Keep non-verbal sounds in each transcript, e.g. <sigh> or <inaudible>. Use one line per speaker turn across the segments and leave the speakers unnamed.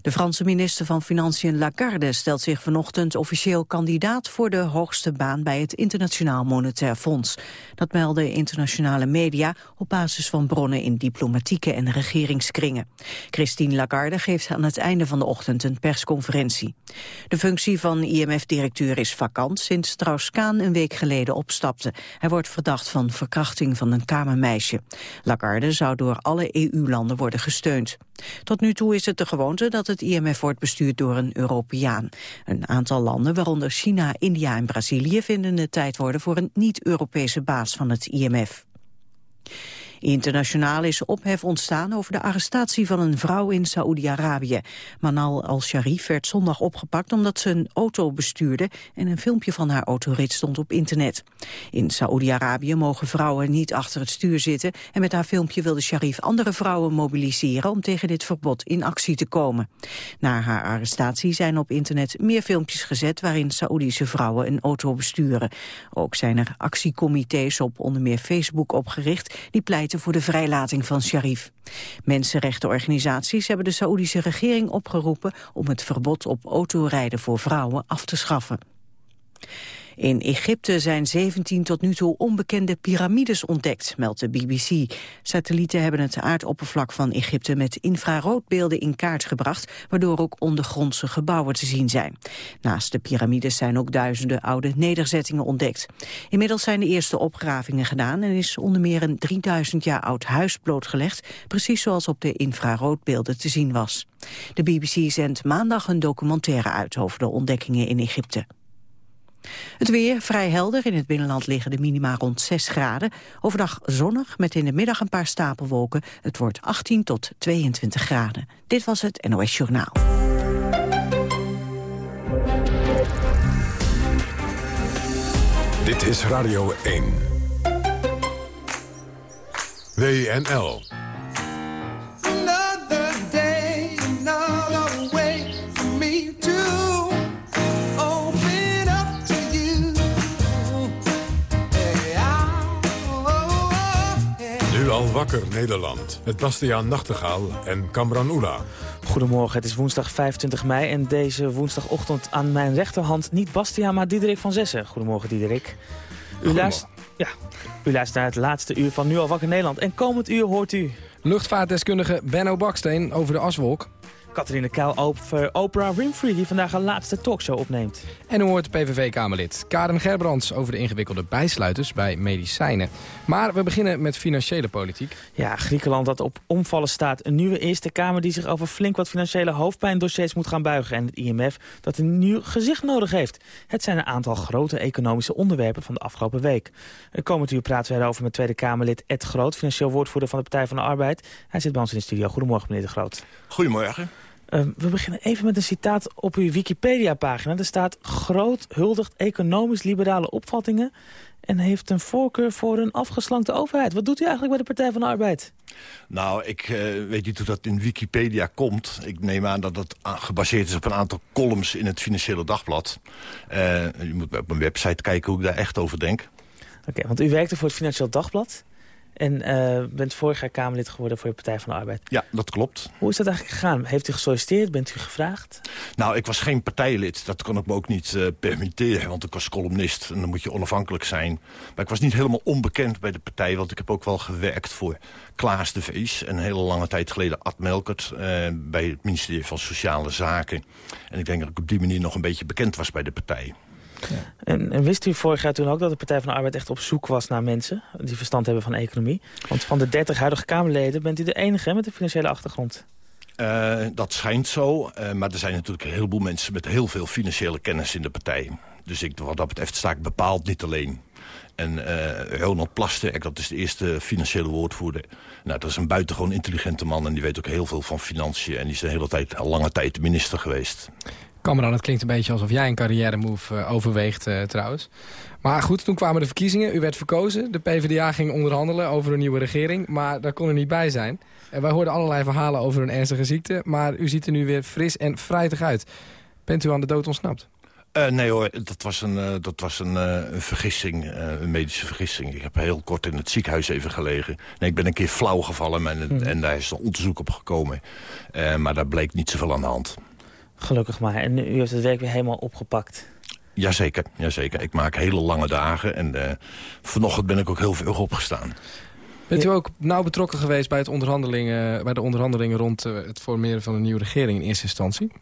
De Franse minister van Financiën Lagarde stelt zich vanochtend officieel kandidaat voor de hoogste baan bij het Internationaal Monetair Fonds. Dat melden internationale media op basis van bronnen in diplomatieke en regeringskringen. Christine Lagarde geeft aan het einde van de ochtend een persconferentie. De functie van IMF-directeur is vakant sinds Strauss-Kaan een week geleden opstapte. Hij wordt verdacht van verkrachting van een kamermeisje. Lagarde zou door alle EU-landen worden gesteund. Tot nu toe is het de gewoonte dat het IMF wordt bestuurd door een Europeaan. Een aantal landen, waaronder China, India en Brazilië, vinden het tijd worden voor een niet-Europese baas van het IMF. Internationaal is ophef ontstaan over de arrestatie van een vrouw in Saoedi-Arabië. Manal al-Sharif werd zondag opgepakt omdat ze een auto bestuurde en een filmpje van haar autorit stond op internet. In Saoedi-Arabië mogen vrouwen niet achter het stuur zitten en met haar filmpje wilde Sharif andere vrouwen mobiliseren om tegen dit verbod in actie te komen. Na haar arrestatie zijn op internet meer filmpjes gezet waarin Saoedische vrouwen een auto besturen. Ook zijn er actiecomité's op onder meer Facebook opgericht die pleiten voor de vrijlating van Sharif. Mensenrechtenorganisaties hebben de Saoedische regering opgeroepen om het verbod op autorijden voor vrouwen af te schaffen. In Egypte zijn 17 tot nu toe onbekende piramides ontdekt, meldt de BBC. Satellieten hebben het aardoppervlak van Egypte met infraroodbeelden in kaart gebracht, waardoor ook ondergrondse gebouwen te zien zijn. Naast de piramides zijn ook duizenden oude nederzettingen ontdekt. Inmiddels zijn de eerste opgravingen gedaan en is onder meer een 3000 jaar oud huis blootgelegd, precies zoals op de infraroodbeelden te zien was. De BBC zendt maandag een documentaire uit over de ontdekkingen in Egypte. Het weer vrij helder. In het binnenland liggen de minima rond 6 graden. Overdag zonnig, met in de middag een paar stapelwolken. Het wordt 18 tot 22 graden. Dit was het NOS Journaal.
Dit is Radio 1. WNL. Wakker Nederland. Met Bastiaan Nachtegaal en Kamran Oela.
Goedemorgen, het is woensdag 25 mei en deze woensdagochtend aan mijn rechterhand niet Bastiaan, maar Diederik van Zessen. Goedemorgen Diederik. U luistert, ja, u luistert naar het laatste uur van Nu al wakker Nederland en komend uur hoort u...
Luchtvaartdeskundige Benno Baksteen over de aswolk.
Catharine Kuil over Oprah Winfrey, die vandaag een laatste talkshow opneemt.
En u hoort PVV-Kamerlid Karen Gerbrands over de ingewikkelde bijsluiters bij medicijnen. Maar we beginnen met financiële politiek.
Ja, Griekenland dat op omvallen staat. Een nieuwe Eerste Kamer die zich over flink wat financiële hoofdpijndossiers moet gaan buigen. En het IMF dat een nieuw gezicht nodig heeft. Het zijn een aantal grote economische onderwerpen van de afgelopen week. Komend uur praten we erover met Tweede Kamerlid Ed Groot, financieel woordvoerder van de Partij van de Arbeid. Hij zit bij ons in de studio. Goedemorgen, meneer De Groot.
Goedemorgen.
Ehm, we beginnen even met een citaat op uw Wikipedia-pagina. Er staat groot huldigt economisch-liberale opvattingen... en heeft een voorkeur voor een afgeslankte overheid. Wat doet u eigenlijk bij de Partij van de Arbeid?
Nou, ik uh, weet niet hoe dat in Wikipedia komt. Ik neem aan dat het gebaseerd is op een aantal columns in het Financiële Dagblad. Uh, je moet op mijn website kijken hoe ik daar echt over denk.
Oké, want u werkte voor het Financieel Dagblad... En uh, bent vorig jaar Kamerlid geworden voor de Partij van de Arbeid.
Ja, dat klopt.
Hoe is dat eigenlijk gegaan? Heeft u gesolliciteerd? Bent u gevraagd?
Nou, ik was geen partijlid. Dat kon ik me ook niet uh, permitteren, want ik was columnist. En dan moet je onafhankelijk zijn. Maar ik was niet helemaal onbekend bij de partij... want ik heb ook wel gewerkt voor Klaas de Vees. Een hele lange tijd geleden Ad Melkert... Uh, bij het ministerie van Sociale Zaken. En ik denk dat ik op die manier nog een beetje bekend was bij de partij.
En, en, wist u vorig jaar toen ook dat de Partij van de Arbeid echt op zoek was naar mensen... die verstand hebben van economie? Want van de 30 huidige Kamerleden bent u de enige met een financiële achtergrond.
Uh, dat schijnt zo, uh, maar er zijn natuurlijk een heleboel mensen... met heel veel financiële kennis in de partij. Dus ik, wat dat betreft sta ik bepaald niet alleen. En uh, Ronald Plasterk, dat is de eerste financiële woordvoerder. Nou, dat is een buitengewoon intelligente man en die weet ook heel veel van financiën. En die is de hele tijd, lange tijd minister geweest.
Cameron, het klinkt een beetje alsof jij een carrière move uh, overweegt uh, trouwens. Maar goed, toen kwamen de verkiezingen. U werd verkozen. De PvdA ging onderhandelen over een nieuwe regering. Maar daar kon er niet bij zijn. En wij hoorden allerlei verhalen over een ernstige ziekte. Maar u ziet er nu weer fris en vrijtig uit. Bent u aan de dood ontsnapt?
Uh, nee hoor, dat was een, uh, dat was een, uh, een vergissing, een medische vergissing. Ik heb heel kort in het ziekenhuis even gelegen. Nee, ik ben een keer flauw gevallen en, hmm. en daar is een onderzoek op gekomen. maar daar bleek niet zoveel aan de hand.
Gelukkig maar. En u heeft het werk weer helemaal opgepakt.
Jazeker, jazeker. Ik maak hele lange dagen en vanochtend ben ik ook heel veel opgestaan.
Bent u ook nauw betrokken geweest bij, het onderhandelingen, bij de onderhandelingen rond het formeren van een nieuwe regering in eerste instantie?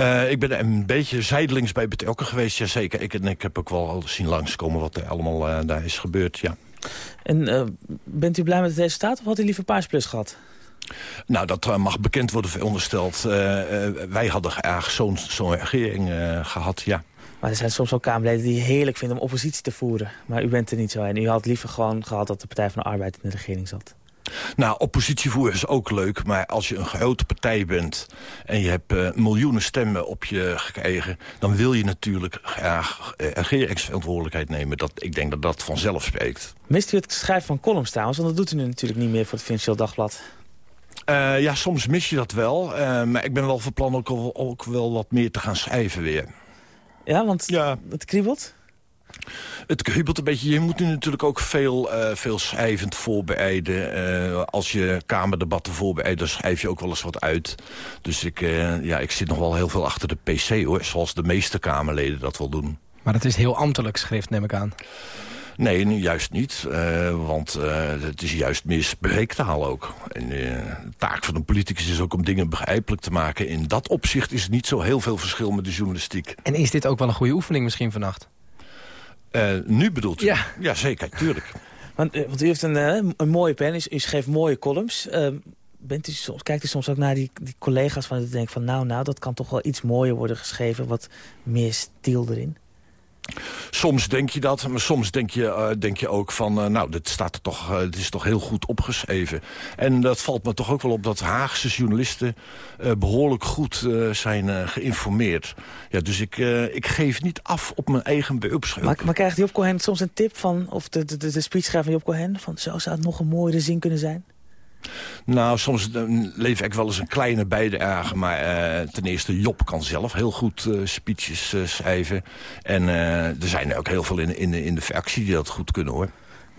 Uh, ik ben een beetje zijdelings bij betrokken geweest, jazeker. Ik, ik heb ook wel al zien langskomen wat er allemaal uh, daar is gebeurd, ja.
En uh, bent u blij met het resultaat of had u liever Paars Plus gehad?
Nou, dat mag bekend worden verondersteld. wij hadden graag zo'n zo regering gehad, ja.
Maar er zijn soms ook Kamerleden die heerlijk vinden om oppositie te voeren. Maar u bent er niet zo en u had liever gewoon gehad dat de Partij van de Arbeid in de regering zat.
Nou, oppositievoer is ook leuk, maar als je een grote partij bent... en je hebt uh, miljoenen stemmen op je gekregen... dan wil je natuurlijk graag uh, regeringsverantwoordelijkheid nemen. Dat, ik denk dat dat vanzelf spreekt.
Mist u het schrijven van columns trouwens? Want dat doet u nu natuurlijk niet meer voor het Financieel Dagblad.
Uh, ja, soms mis je dat wel. maar ik ben wel van plan ook, ook wel wat meer te gaan schrijven weer.
Ja, want ja. het kriebelt?
Het kriebelt een beetje. Je moet nu natuurlijk ook veel, uh, veel schrijvend voorbereiden. Uh, als je kamerdebatten voorbereidt, dan schrijf je ook wel eens wat uit. Dus ik, uh, ja, ik zit nog wel heel veel achter de pc, hoor. Zoals de meeste Kamerleden dat wel doen.
Maar het is heel ambtelijk schrift, neem ik aan.
Nee, juist niet. Uh, want uh, het is juist meer spreektaal ook. En uh, de taak van een politicus is ook om dingen begrijpelijk te maken. In dat opzicht is het niet zo heel veel verschil met de journalistiek.
En is dit ook wel een goede oefening misschien vannacht?
nu bedoelt u? Ja. ja, zeker, tuurlijk. <laughs>
Want, want u heeft een, een mooie pen, u, u schreef mooie columns. Ehm, bent u soms, kijkt u soms ook naar die, die collega's van het denkt van... nou, nou, dat kan toch wel iets mooier worden geschreven, wat meer stil erin?
Soms denk je dat, maar soms denk je, uh, denk je ook van... Uh, nou, dit, staat er toch, uh, is toch heel goed opgeschreven. En dat valt me toch ook wel op dat Haagse journalisten... behoorlijk goed zijn geïnformeerd. Ja, dus ik, ik geef niet af op mijn eigen beroepsgroep.
Maar, maar krijgt Job Cohen soms een tip van... of de, de, de speechschrijver van Job Cohen... van zo zou het nog een mooiere zin kunnen zijn?
Nou, soms leef ik wel eens een kleine bijdrage. Maar uh, ten eerste, Job kan zelf heel goed uh, speeches schrijven. En er zijn er ook heel veel in, in, in de fractie die dat goed kunnen, hoor.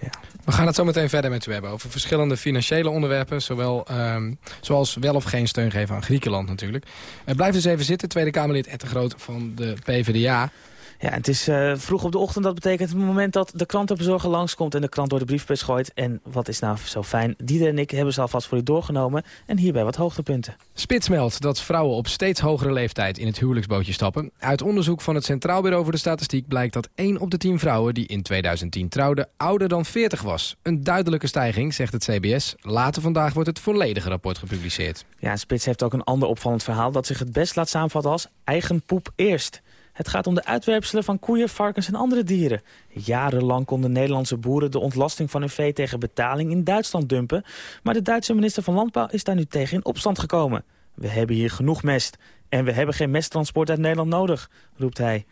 Ja. We gaan het zo meteen verder met u hebben over verschillende financiële onderwerpen. Zowel, um, zoals wel of geen steun geven aan Griekenland natuurlijk. blijf dus even zitten, Tweede Kamerlid Ed de Groot van de PvdA.
Ja, het is uh, vroeg op de ochtend. Dat betekent het moment dat de krantenbezorger langskomt... en de krant door de briefbus gooit. En wat is nou zo fijn? Dieder en ik hebben ze alvast voor u doorgenomen. En hierbij wat hoogtepunten.
Spits meldt dat vrouwen op steeds hogere leeftijd in het huwelijksbootje stappen. Uit onderzoek van het Centraal Bureau voor de Statistiek... blijkt dat 1 op de 10 vrouwen die in 2010 trouwden... ouder dan 40 was. Een duidelijke stijging, zegt het CBS. Later vandaag wordt het volledige rapport gepubliceerd.
Ja, Spits heeft ook een ander opvallend verhaal... dat zich het best laat samenvatten als eigen poep eerst... Het gaat om de uitwerpselen van koeien, varkens en andere dieren. Jarenlang konden Nederlandse boeren de ontlasting van hun vee tegen betaling in Duitsland dumpen. Maar de Duitse minister van Landbouw is daar nu tegen in opstand gekomen. We hebben hier genoeg mest. En we hebben geen mesttransport uit Nederland nodig, roept hij.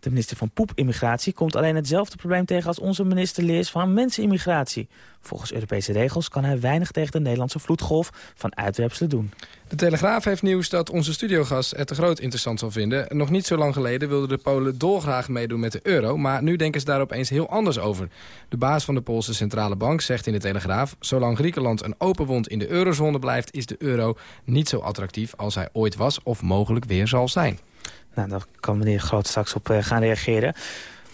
De minister van Poepimmigratie komt alleen hetzelfde probleem tegen als onze minister Leers van Mensenimmigratie. Volgens Europese regels kan hij weinig tegen de Nederlandse vloedgolf van uitwerpselen doen.
De Telegraaf heeft nieuws dat onze studiogast het te groot interessant zal vinden. Nog niet zo lang geleden wilden de Polen dolgraag meedoen met de euro... maar nu denken ze daar opeens heel anders over. De baas van de Poolse Centrale Bank zegt in de Telegraaf... zolang Griekenland een open wond in de eurozone blijft... is de euro niet zo attractief als hij ooit was of mogelijk weer zal zijn.
Nou, daar kan meneer Groot straks op uh, gaan reageren.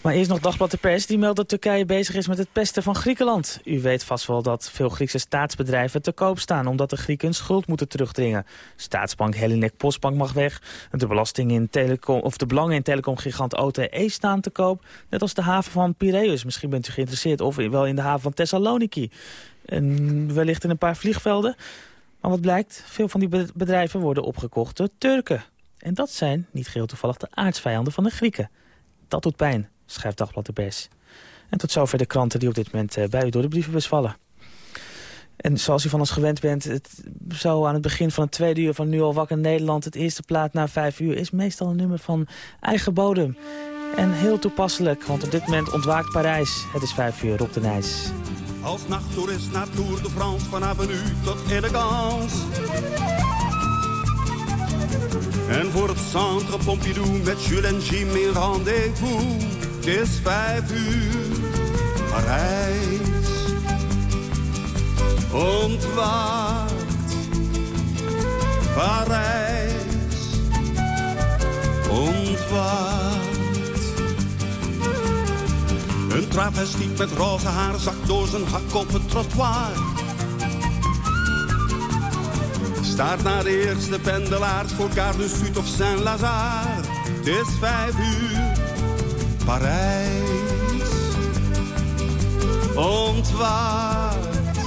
Maar eerst nog Dagblad de Pers. Die meldt dat Turkije bezig is met het pesten van Griekenland. U weet vast wel dat veel Griekse staatsbedrijven te koop staan... omdat de Grieken schuld moeten terugdringen. Staatsbank Hellenic Postbank mag weg. De, belasting in telecom, of de belangen in telecomgigant OTE staan te koop. Net als de haven van Piraeus. Misschien bent u geïnteresseerd. Of wel in de haven van Thessaloniki. En wellicht in een paar vliegvelden. Maar wat blijkt? Veel van die bedrijven worden opgekocht door Turken. En dat zijn, niet geheel toevallig, de aardsvijanden van de Grieken. Dat doet pijn, schrijft Dagblad de Pers. En tot zover de kranten die op dit moment eh, bij u door de brievenbus vallen. En zoals u van ons gewend bent, het, zo aan het begin van het tweede uur van Nu al wakker Nederland... het eerste plaat na vijf uur is meestal een nummer van eigen bodem. En heel toepasselijk, want op dit moment ontwaakt Parijs. Het is vijf uur, op de Nijs.
Als nachttoerist naar Tour de France, van avenue tot elegance En voor het Centre Pompidou met Jules en Jim in rendezvous. Het is vijf uur, Parijs ontwaakt. Parijs ontwaakt. Een travestiet met roze haar zakt door zijn hak op het trottoir. Staart naar de eerste pendelaars voor Gare Sud of Saint-Lazare. Het is vijf uur, Parijs ontwaakt.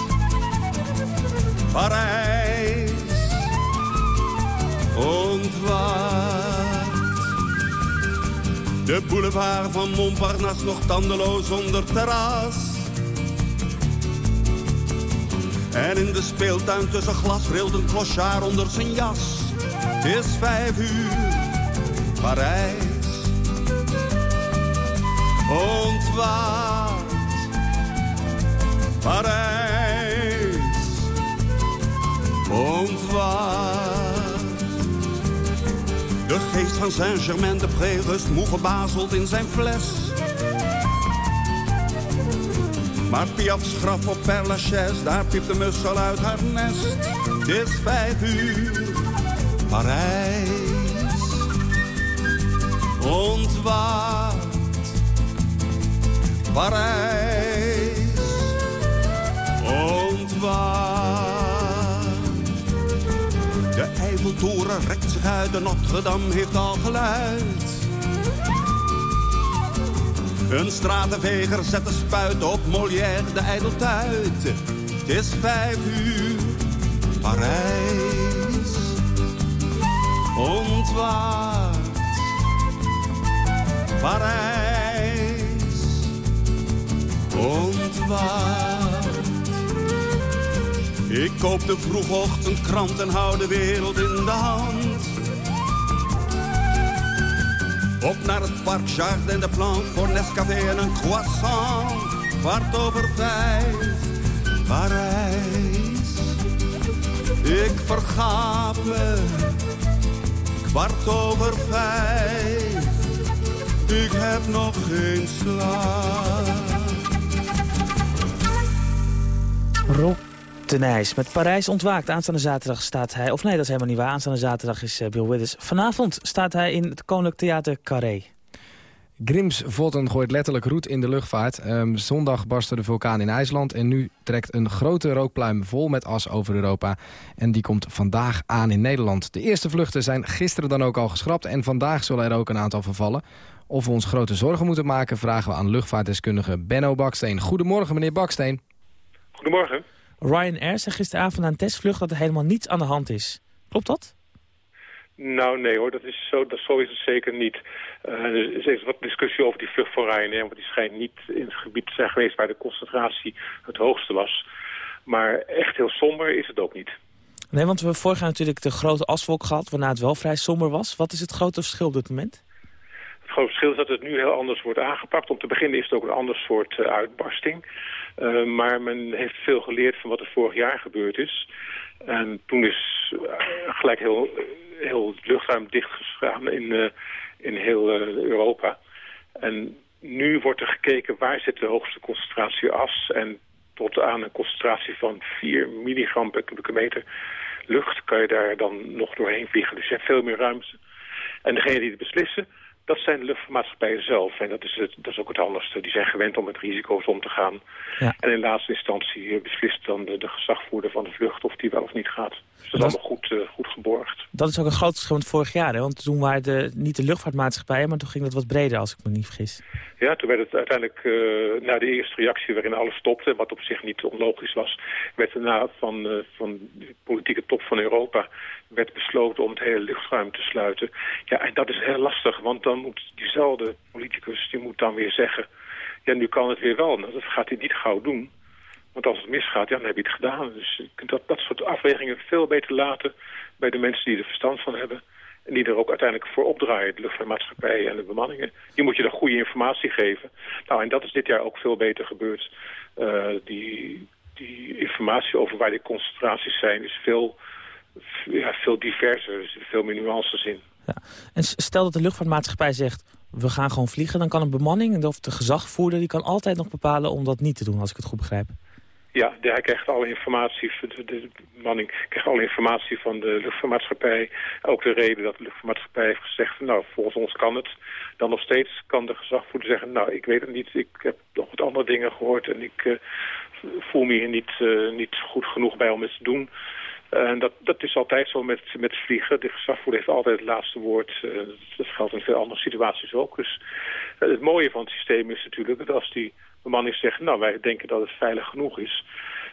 Parijs ontwaakt. De boulevard van Montparnasse nog tandeloos zonder terras. En in de speeltuin tussen glas rilt een clochard onder zijn jas. Het is vijf uur, Parijs ontwaakt. Parijs ontwaakt. De geest van Saint-Germain-de-Pré rust moe gebazeld in zijn fles. Maar Piaf's graf op Père Lachaise, daar piept de mus al uit haar nest. Het is vijf uur, Parijs ontwaakt. Parijs ontwaakt. De Eiffeltoren rekt zich uit, de Notre-Dame heeft al geluid. Een stratenveger zet de spuit op Molière de ijdeltuit. Het is vijf uur, Parijs ontwaakt. Parijs ontwaakt. Ik koop de vroegochtendkrant en hou de wereld in de hand. Op naar het park Jardin de Plan voor Nescafé en een croissant. Kwart over vijf, Parijs. Ik vergaap me, kwart over vijf. Ik heb nog geen slaap.
De Nijs met Parijs ontwaakt. Aanstaande zaterdag staat hij... Of nee, dat is helemaal niet waar. Aanstaande zaterdag is eh, Bill Withers. Vanavond staat hij in het Koninklijk Theater Carré.
Grimsvotten gooit letterlijk roet in de luchtvaart. Ehm, zondag barstte de vulkaan in IJsland en nu trekt een grote rookpluim vol met as over Europa. En die komt vandaag aan in Nederland. De eerste vluchten zijn gisteren dan ook al geschrapt en vandaag zullen er ook een aantal vervallen. Of we ons grote zorgen moeten maken vragen we aan luchtvaartdeskundige Benno Baksteen. Goedemorgen meneer Baksteen.
Goedemorgen.
Ryanair zei gisteravond aan een testvlucht dat er helemaal niets aan de hand is. Klopt dat?
Nou nee hoor, dat is zo, dat, zo is het zeker niet. Uh, er is even wat discussie over die vlucht van Ryanair, want die schijnt niet in het gebied te zijn geweest waar de concentratie het hoogste was. Maar echt heel somber is het ook niet.
Nee, want we hebben vorig jaar natuurlijk de grote aswolk gehad, waarna het wel vrij somber was. Wat is het grote verschil op dit moment?
Het grote verschil is dat het nu heel anders wordt aangepakt. Om te beginnen is het ook een ander soort uh, uitbarsting. Uh, maar men heeft veel geleerd van wat er vorig jaar gebeurd is. En toen is uh, gelijk heel, heel luchtruim dichtgegaan in, uh, in heel Europa. En nu wordt er gekeken waar zit de hoogste concentratie as. En tot aan een concentratie van 4 milligram per kubieke meter lucht kan je daar dan nog doorheen vliegen. Dus je hebt veel meer ruimte. En degene die het beslissen, dat zijn de luchtvaartmaatschappijen zelf. En dat is, het, dat is ook het anderste. Die zijn gewend om met risico's om te gaan. Ja. En in laatste instantie beslist dan de, de, gezagvoerder van de vlucht of die wel of niet gaat. Dus dat, dat is allemaal goed, uh, goed geborgd.
Dat is ook een groot verschil met vorig jaar. Hè? Want toen waren de, niet de luchtvaartmaatschappijen, maar toen ging het wat breder als ik me niet vergis.
Ja, toen werd het uiteindelijk uh, na de eerste reactie waarin alles stopte, wat op zich niet onlogisch was, werd daarna van, uh, van de politieke top van Europa werd besloten om het hele luchtruim te sluiten. Ja, en dat is heel lastig, want dan moet diezelfde politicus, die moet dan weer zeggen... ja, nu kan het weer wel. Nou, dat gaat hij niet gauw doen. Want als het misgaat, ja, dan heb je het gedaan. Dus je kunt dat, dat soort afwegingen veel beter laten bij de mensen die er verstand van hebben. En die er ook uiteindelijk voor opdraaien, de luchtvaartmaatschappijen en de bemanningen. Die moet je dan goede informatie geven. Nou, en dat is dit jaar ook veel beter gebeurd. Uh, die, die informatie over waar die concentraties zijn is veel ja, veel diverser. Er veel meer nuances in.
Ja. En stel dat de luchtvaartmaatschappijd zegt... we gaan gewoon vliegen, dan kan een bemanning... of de gezagvoerder die kan altijd nog bepalen om dat niet te doen... als ik het goed begrijp.
Ja, hij krijgt alle informatie, de, de manning krijgt alle informatie van de luchtvaartmaatschappij. Ook de reden dat de luchtvaartmaatschappij heeft gezegd, nou, volgens ons kan het. Dan nog steeds kan de gezagvoerder zeggen, nou, ik weet het niet, ik heb nog wat andere dingen gehoord en ik uh, voel me hier niet, uh, niet goed genoeg bij om het te doen. En dat, dat is altijd zo met, met vliegen. De gezagvoerder heeft altijd het laatste woord. Uh, dat geldt in veel andere situaties ook. Dus het mooie van het systeem is natuurlijk dat als die bemanning zegt, nou wij denken dat het veilig genoeg is.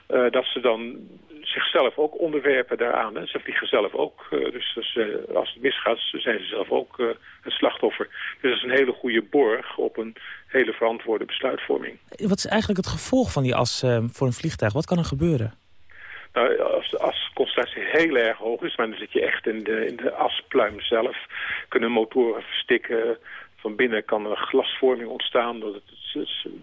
Dat ze dan zichzelf ook onderwerpen daaraan. Hè. Ze vliegen zelf ook. Dus, dus als het misgaat, zijn ze zelf ook het slachtoffer. Dus dat is een hele goede borg op een hele verantwoorde besluitvorming.
Wat is eigenlijk het gevolg van die as voor een vliegtuig? Wat kan er gebeuren?
Nou, als de asconcentratie heel erg hoog is, maar dan zit je echt in de, in de aspluim zelf, kunnen motoren verstikken. Van binnen kan er glasvorming ontstaan, doordat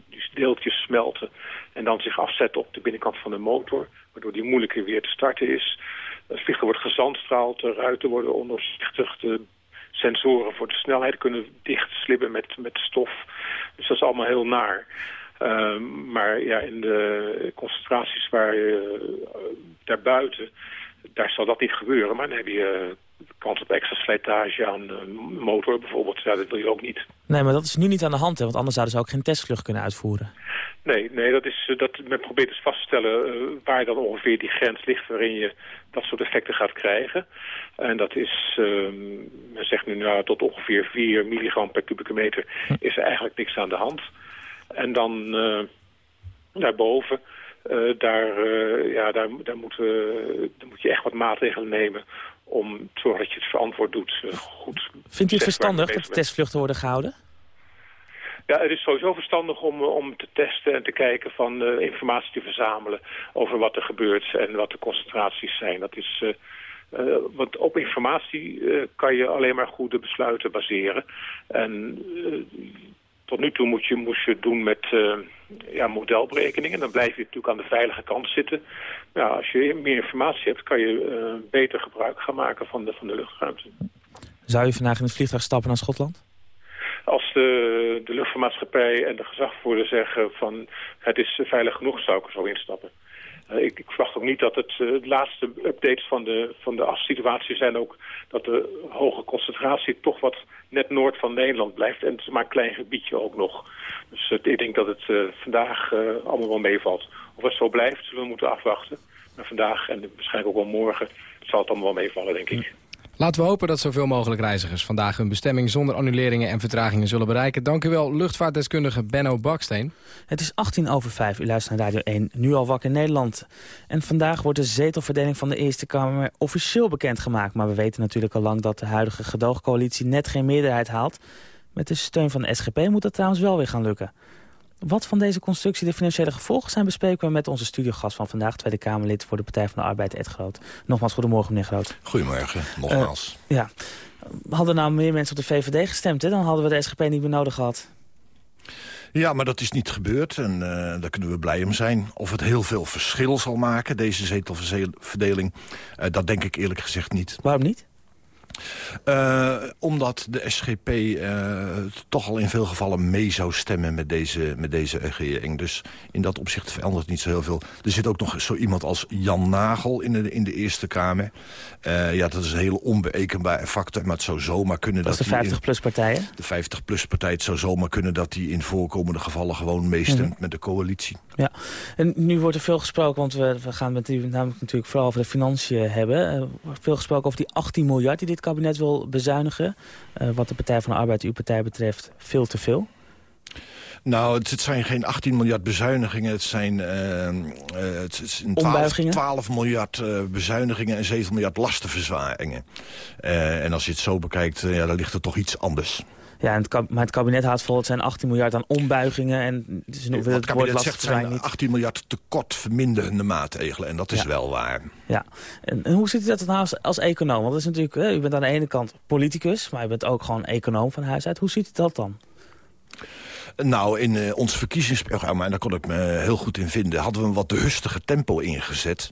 die deeltjes smelten en dan zich afzetten op de binnenkant van de motor, waardoor die moeilijker weer te starten is. Het vliegtuig wordt gezandstraald, de ruiten worden ondoorzichtig, de sensoren voor de snelheid kunnen dicht slibben met, met stof. Dus dat is allemaal heel naar. Uh, maar ja, in de concentraties waar je uh, daarbuiten, daar zal dat niet gebeuren. Maar dan heb je uh, kans op extra slijtage aan de motor bijvoorbeeld. Ja, dat wil je ook niet.
Nee, maar dat is nu niet aan de hand, hè? want anders zouden ze ook geen testvlucht kunnen uitvoeren.
Nee, nee dat is, dat, men probeert dus vast te stellen waar dan ongeveer die grens ligt waarin je dat soort effecten gaat krijgen. En dat is, men zegt nu nou, tot ongeveer 4 milligram per kubieke meter is er eigenlijk niks aan de hand. En dan uh, daarboven, uh, daar, uh, ja, daar, daar, moet, daar moet je echt wat maatregelen nemen om te zorgen dat je het verantwoord doet. goed
Vindt u het verstandig dat de testvluchten worden gehouden?
Ja, het is sowieso verstandig om, om te testen en te kijken van uh, informatie te verzamelen over wat er gebeurt en wat de concentraties zijn. Dat is, uh, uh, want op informatie kan je alleen maar goede besluiten baseren. En tot nu toe moet je, moest je het doen met uh, ja, modelberekeningen. Dan blijf je natuurlijk aan de veilige kant zitten. Ja, als je meer informatie hebt, kan je uh, beter gebruik gaan maken van de, van de luchtruimte.
Zou je vandaag in het vliegtuig stappen naar Schotland?
Als de, de luchtvaartmaatschappij en de gezagvoerder zeggen van het is veilig genoeg, zou ik er zo instappen. Uh, ik, ik, verwacht ook niet dat het uh, laatste updates van de, van de assituatie zijn ook dat de hoge concentratie toch wat net noord van Nederland blijft. En het is maar een klein gebiedje ook nog. Dus ik denk dat het vandaag allemaal wel meevalt. Of het zo blijft, zullen we moeten afwachten. Maar vandaag en waarschijnlijk ook wel morgen zal het allemaal wel meevallen, denk ik.
Laten we hopen dat zoveel mogelijk reizigers vandaag hun bestemming zonder annuleringen en vertragingen zullen bereiken. Dank u wel, luchtvaartdeskundige Benno Baksteen.
Het is 18 over 5, u luistert naar Radio 1, nu al wakker in Nederland. En vandaag wordt de zetelverdeling van de Eerste Kamer officieel bekendgemaakt. Maar we weten natuurlijk al lang dat de huidige gedoogcoalitie net geen meerderheid haalt. Met de steun van de SGP moet dat trouwens wel weer gaan lukken. Wat van deze constructie de financiële gevolgen zijn... bespreken we met onze studiogast van vandaag... Tweede Kamerlid voor de Partij van de Arbeid, Ed Groot. Nogmaals, goedemorgen, meneer Groot.
Goedemorgen, nogmaals.
Uh, ja. Hadden nou meer mensen op de VVD gestemd... Hè? dan hadden we de SGP niet meer nodig gehad.
Ja, maar dat is niet gebeurd en uh, daar kunnen we blij om zijn. Of het heel veel verschil zal maken, deze zetelverdeling... Uh, dat denk ik eerlijk gezegd niet.
Waarom niet?
Uh, omdat de SGP uh, toch al in veel gevallen mee zou stemmen met deze, met deze regering. Dus in dat opzicht verandert niet zo heel veel. Er zit ook nog zo iemand als Jan Nagel in de, in de Eerste Kamer. Uh, ja, dat is een hele onberekenbare factor. Maar het zou zomaar kunnen
dat...
dat
de 50-plus-partijen?
De 50-plus-partij. Het zou zomaar kunnen dat die in voorkomende gevallen gewoon meestemt mm -hmm. met de coalitie.
Ja, en nu wordt er veel gesproken, want we, we gaan met u namelijk natuurlijk vooral over de financiën hebben. veel gesproken over die 18 miljard die dit kabinet wil bezuinigen. Uh, wat de Partij van de Arbeid, uw partij betreft, veel te veel.
Nou, het, het, zijn geen 18 miljard bezuinigingen. Het zijn, uh, het, het zijn 12, 12, miljard uh, bezuinigingen en 7 miljard lastenverzwaringen. en als je het zo bekijkt, ja, dan ligt er toch iets anders.
Ja, het maar het kabinet houdt vol, het zijn 18 miljard aan ombuigingen. En dus
Wat het kabinet zegt zijn niet. 18 miljard tekort verminderende maatregelen. En dat is
ja.
wel waar.
Ja, en, hoe ziet u dat nou als, als econoom? Want dat is natuurlijk, hè, u bent aan de ene kant politicus, maar u bent ook gewoon econoom van huis uit. Hoe ziet u dat dan?
Nou, in uh, ons verkiezingsprogramma, en daar kon ik me heel goed in vinden... hadden we een wat rustige tempo ingezet.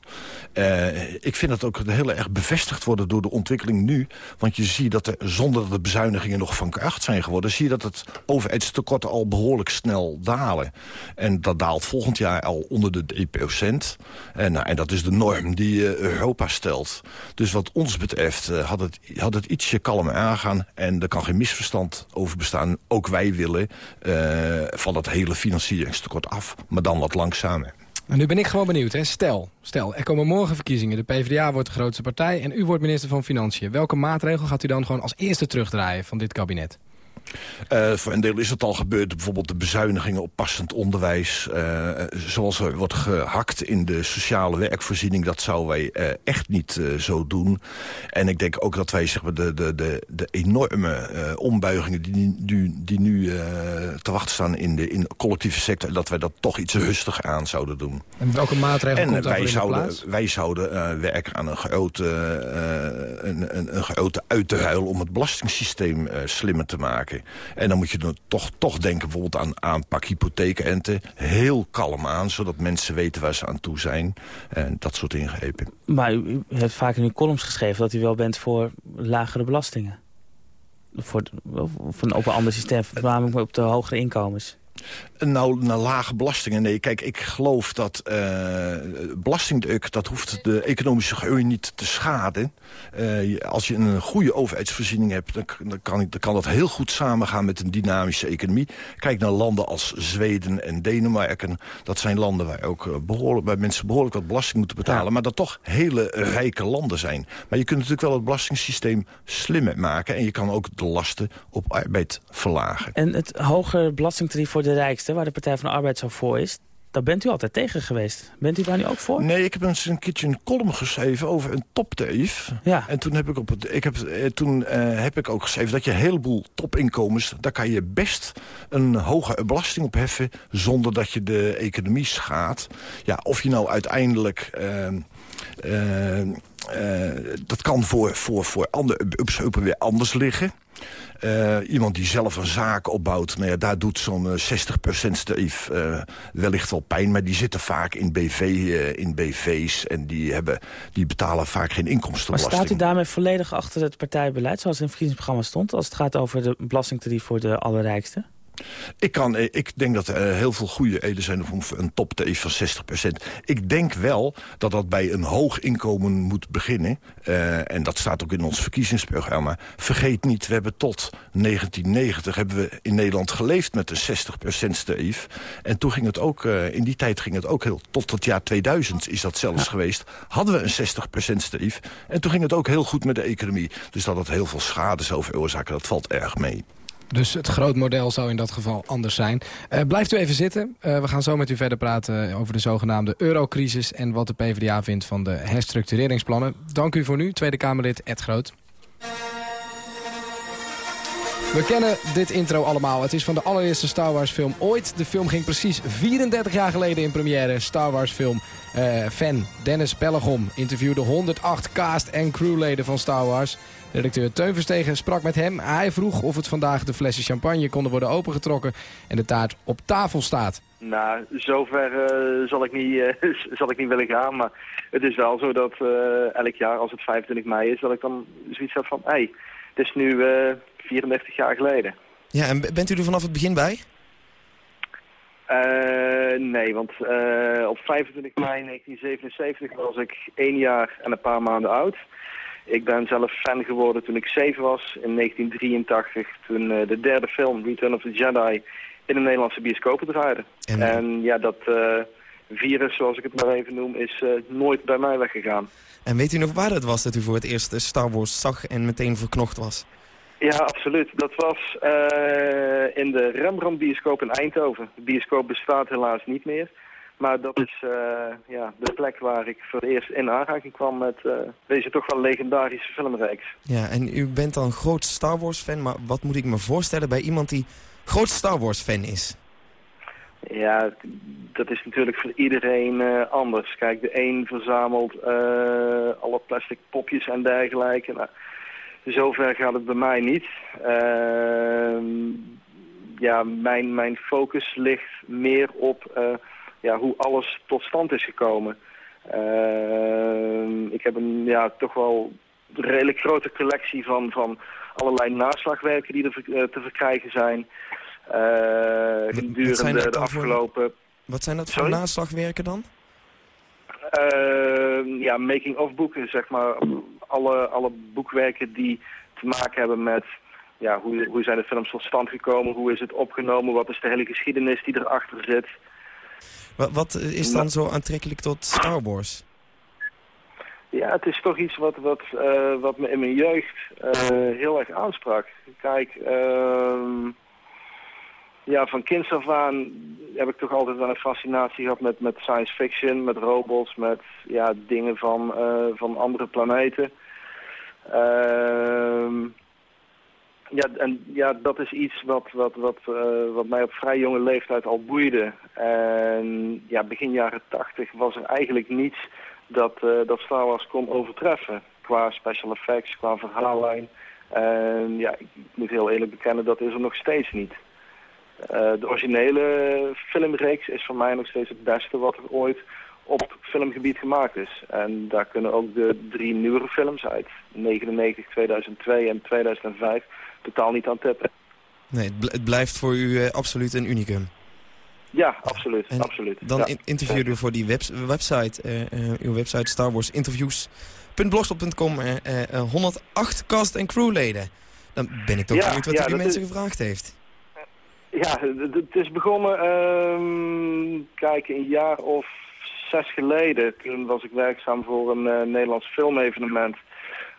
Uh, ik vind dat ook heel erg bevestigd worden door de ontwikkeling nu. Want je ziet dat er, zonder dat de bezuinigingen nog van kracht zijn geworden... zie je dat het overheidstekorten al behoorlijk snel dalen. En dat daalt volgend jaar al onder de 3 procent. En, nou, en dat is de norm die uh, Europa stelt. Dus wat ons betreft had, het, had het ietsje kalmer aangaan... en er kan geen misverstand over bestaan. Ook wij willen van dat hele financieringstekort af, maar dan wat langzamer.
En nu ben ik gewoon benieuwd. Hè? Stel, stel, er komen morgen verkiezingen. De PvdA wordt de grootste partij en u wordt minister van Financiën. Welke maatregel gaat u dan gewoon als eerste terugdraaien van dit kabinet?
Uh, voor een deel is het al gebeurd. Bijvoorbeeld de bezuinigingen op passend onderwijs. Uh, zoals er wordt gehakt in de sociale werkvoorziening. Dat zouden wij uh, echt niet zo doen. En ik denk ook dat wij zeg maar, de, de, de, de enorme ombuigingen... die, die, die nu te wachten staan in de, in collectieve sector... dat wij dat toch iets rustiger aan zouden doen.
En welke maatregelen en, komt wij
zouden, wij zouden werken aan een grote, een, een, een grote uitruil... om het belastingssysteem slimmer te maken. En dan moet je dan toch, toch denken bijvoorbeeld aan aanpak hypotheekenten. Heel kalm aan, zodat mensen weten waar ze aan toe zijn. En dat soort ingrepen.
Maar u, heeft vaak in uw columns geschreven dat u wel bent voor lagere belastingen. Voor, een ander systeem, voornamelijk op de hogere inkomens.
Nou, naar lage belastingen. Nee, kijk, ik geloof dat uh, belastingdruk... dat hoeft de economische groei niet te schaden. Uh, als je een goede overheidsvoorziening hebt... Dan, dan, kan, dan kan dat heel goed samengaan met een dynamische economie. Kijk naar landen als Zweden en Denemarken. Dat zijn landen waar, ook eh, behoorlijk, waar mensen behoorlijk wat belasting moeten betalen. Maar dat toch hele rijke landen zijn. Maar je kunt natuurlijk wel het belastingssysteem slimmer maken. En je kan ook de lasten op arbeid verlagen.
En het hogere belastingtarief voor de rijkste waar de Partij van de Arbeid zo voor is... daar bent u altijd tegen geweest. Bent u daar nu ook voor?
Nee, ik heb eens een keertje een column geschreven over een toptarief. Ja. En toen heb ik, op het, ik, heb, eh, toen, uh, heb ik ook geschreven dat je een heleboel topinkomens... daar kan je best een hoge belasting op heffen... zonder dat je de economie schaadt. Ja, of je nou uiteindelijk... Uh, uh, dat kan voor, voor, voor andere beroepsgroepen weer anders liggen. Uh, iemand die zelf een zaak opbouwt, nou ja, daar doet zo'n 60% tarief uh, wellicht wel pijn. Maar die zitten vaak in, BV, uh, in BV's en die, hebben, die betalen vaak geen inkomstenbelasting.
Maar staat u daarmee volledig achter het partijbeleid zoals in het verkiezingsprogramma stond... als het gaat over de belastingtarief voor de allerrijkste?
Ik, kan, eh, ik denk dat er heel veel goede eden zijn om een top te van 60%. Ik denk wel dat dat bij een hoog inkomen moet beginnen. Uh, en dat staat ook in ons verkiezingsprogramma. Vergeet niet, we hebben tot 1990 hebben we in Nederland geleefd met een 60% tarief. En toen ging het ook, uh, in die tijd ging het ook heel... Tot het jaar 2000 is dat zelfs ja. geweest. Hadden we een 60% tarief. En toen ging het ook heel goed met de economie. Dus dat het heel veel schade zou veroorzaken, dat valt erg mee.
Dus het grootmodel zou in dat geval anders zijn. Uh, blijft u even zitten. Uh, we gaan zo met u verder praten over de zogenaamde eurocrisis... en wat de PvdA vindt van de herstructureringsplannen. Dank u voor nu, Tweede Kamerlid Ed Groot. We kennen dit intro allemaal. Het is van de allereerste Star Wars film ooit. De film ging precies 34 jaar geleden in première. Star Wars film. Uh, fan Dennis Pellegom interviewde 108 cast- en crewleden van Star Wars. Redacteur Teun Verstegen sprak met hem. Hij vroeg of het vandaag de flessen champagne konden worden opengetrokken en de taart op tafel staat.
Nou, zover uh, zal, ik niet, uh, <laughs> zal ik niet willen gaan. Maar het is wel zo dat uh, elk jaar als het 25 mei is, dat ik dan zoiets heb van... hé, hey, het is nu 34 jaar geleden.
Ja, en bent u er vanaf het begin bij?
nee, want op 25 mei 1977 was ik één jaar en een paar maanden oud. Ik ben zelf fan geworden toen ik zeven was, in 1983, toen uh, de derde film, Return of the Jedi, in de Nederlandse bioscopen draaide. En, en ja, dat uh, virus, zoals ik het maar even noem, is uh, nooit bij mij weggegaan.
En weet u nog waar het was dat u voor het eerst Star Wars zag en meteen verknocht was?
Ja, absoluut. Dat was in de Rembrandt bioscoop in Eindhoven. De bioscoop bestaat helaas niet meer. Maar dat is uh, ja, de plek waar ik voor het eerst in aanraking kwam met uh, deze toch wel legendarische filmreeks.
Ja, en u bent dan groot Star Wars fan, maar wat moet ik me voorstellen bij iemand die groot Star Wars fan is?
Ja, dat is natuurlijk voor iedereen uh, anders. Kijk, de een verzamelt alle plastic popjes en dergelijke. Nou, zover gaat het bij mij niet. Ehm, ja, mijn, mijn focus ligt meer op ja, hoe alles tot stand is gekomen. ik heb een ja, toch wel redelijk grote collectie van, van allerlei naslagwerken die er te verkrijgen zijn. gedurende de afgelopen...
Wat zijn dat voor naslagwerken dan?
Uh, ja, making-of boeken, zeg maar. Alle, alle boekwerken die te maken hebben met... Ja, hoe, hoe zijn de films tot stand gekomen? Hoe is het opgenomen? Wat is de hele geschiedenis die erachter zit?
Wat, wat is dan zo aantrekkelijk tot Star Wars?
Ja, het is toch iets wat, wat, uh, wat me in mijn jeugd uh, heel erg aansprak. Kijk, uh, ja, van kinds af aan heb ik toch altijd wel een fascinatie gehad met, met science fiction, met robots, met ja, dingen van, uh, van andere planeten. Uh, ja, en ja, dat is iets wat, wat, wat, uh, wat mij op vrij jonge leeftijd al boeide. En ja, begin jaren tachtig was er eigenlijk niets dat, uh, dat Star Wars kon overtreffen. Qua special effects, qua verhaallijn. En ja, ik moet heel eerlijk bekennen, dat is er nog steeds niet. Uh, de originele filmreeks is voor mij nog steeds het beste wat er ooit op filmgebied gemaakt is. En daar kunnen ook de drie nieuwere films uit 99, 2002 en 2005 totaal niet aan tippen.
Nee, het blijft voor u uh, absoluut een unicum.
Ja, absoluut. En absoluut.
Dan
ja.
interviewde u voor die webs website, uh, uw website Star Wars interviews.blogspot.com 108 cast en crewleden. Dan ben ik toch ja, benieuwd wat ja, u die mensen is... gevraagd heeft.
Ja, het is begonnen, uh, kijk, een jaar of zes geleden. Toen was ik werkzaam voor een Nederlands filmevenement.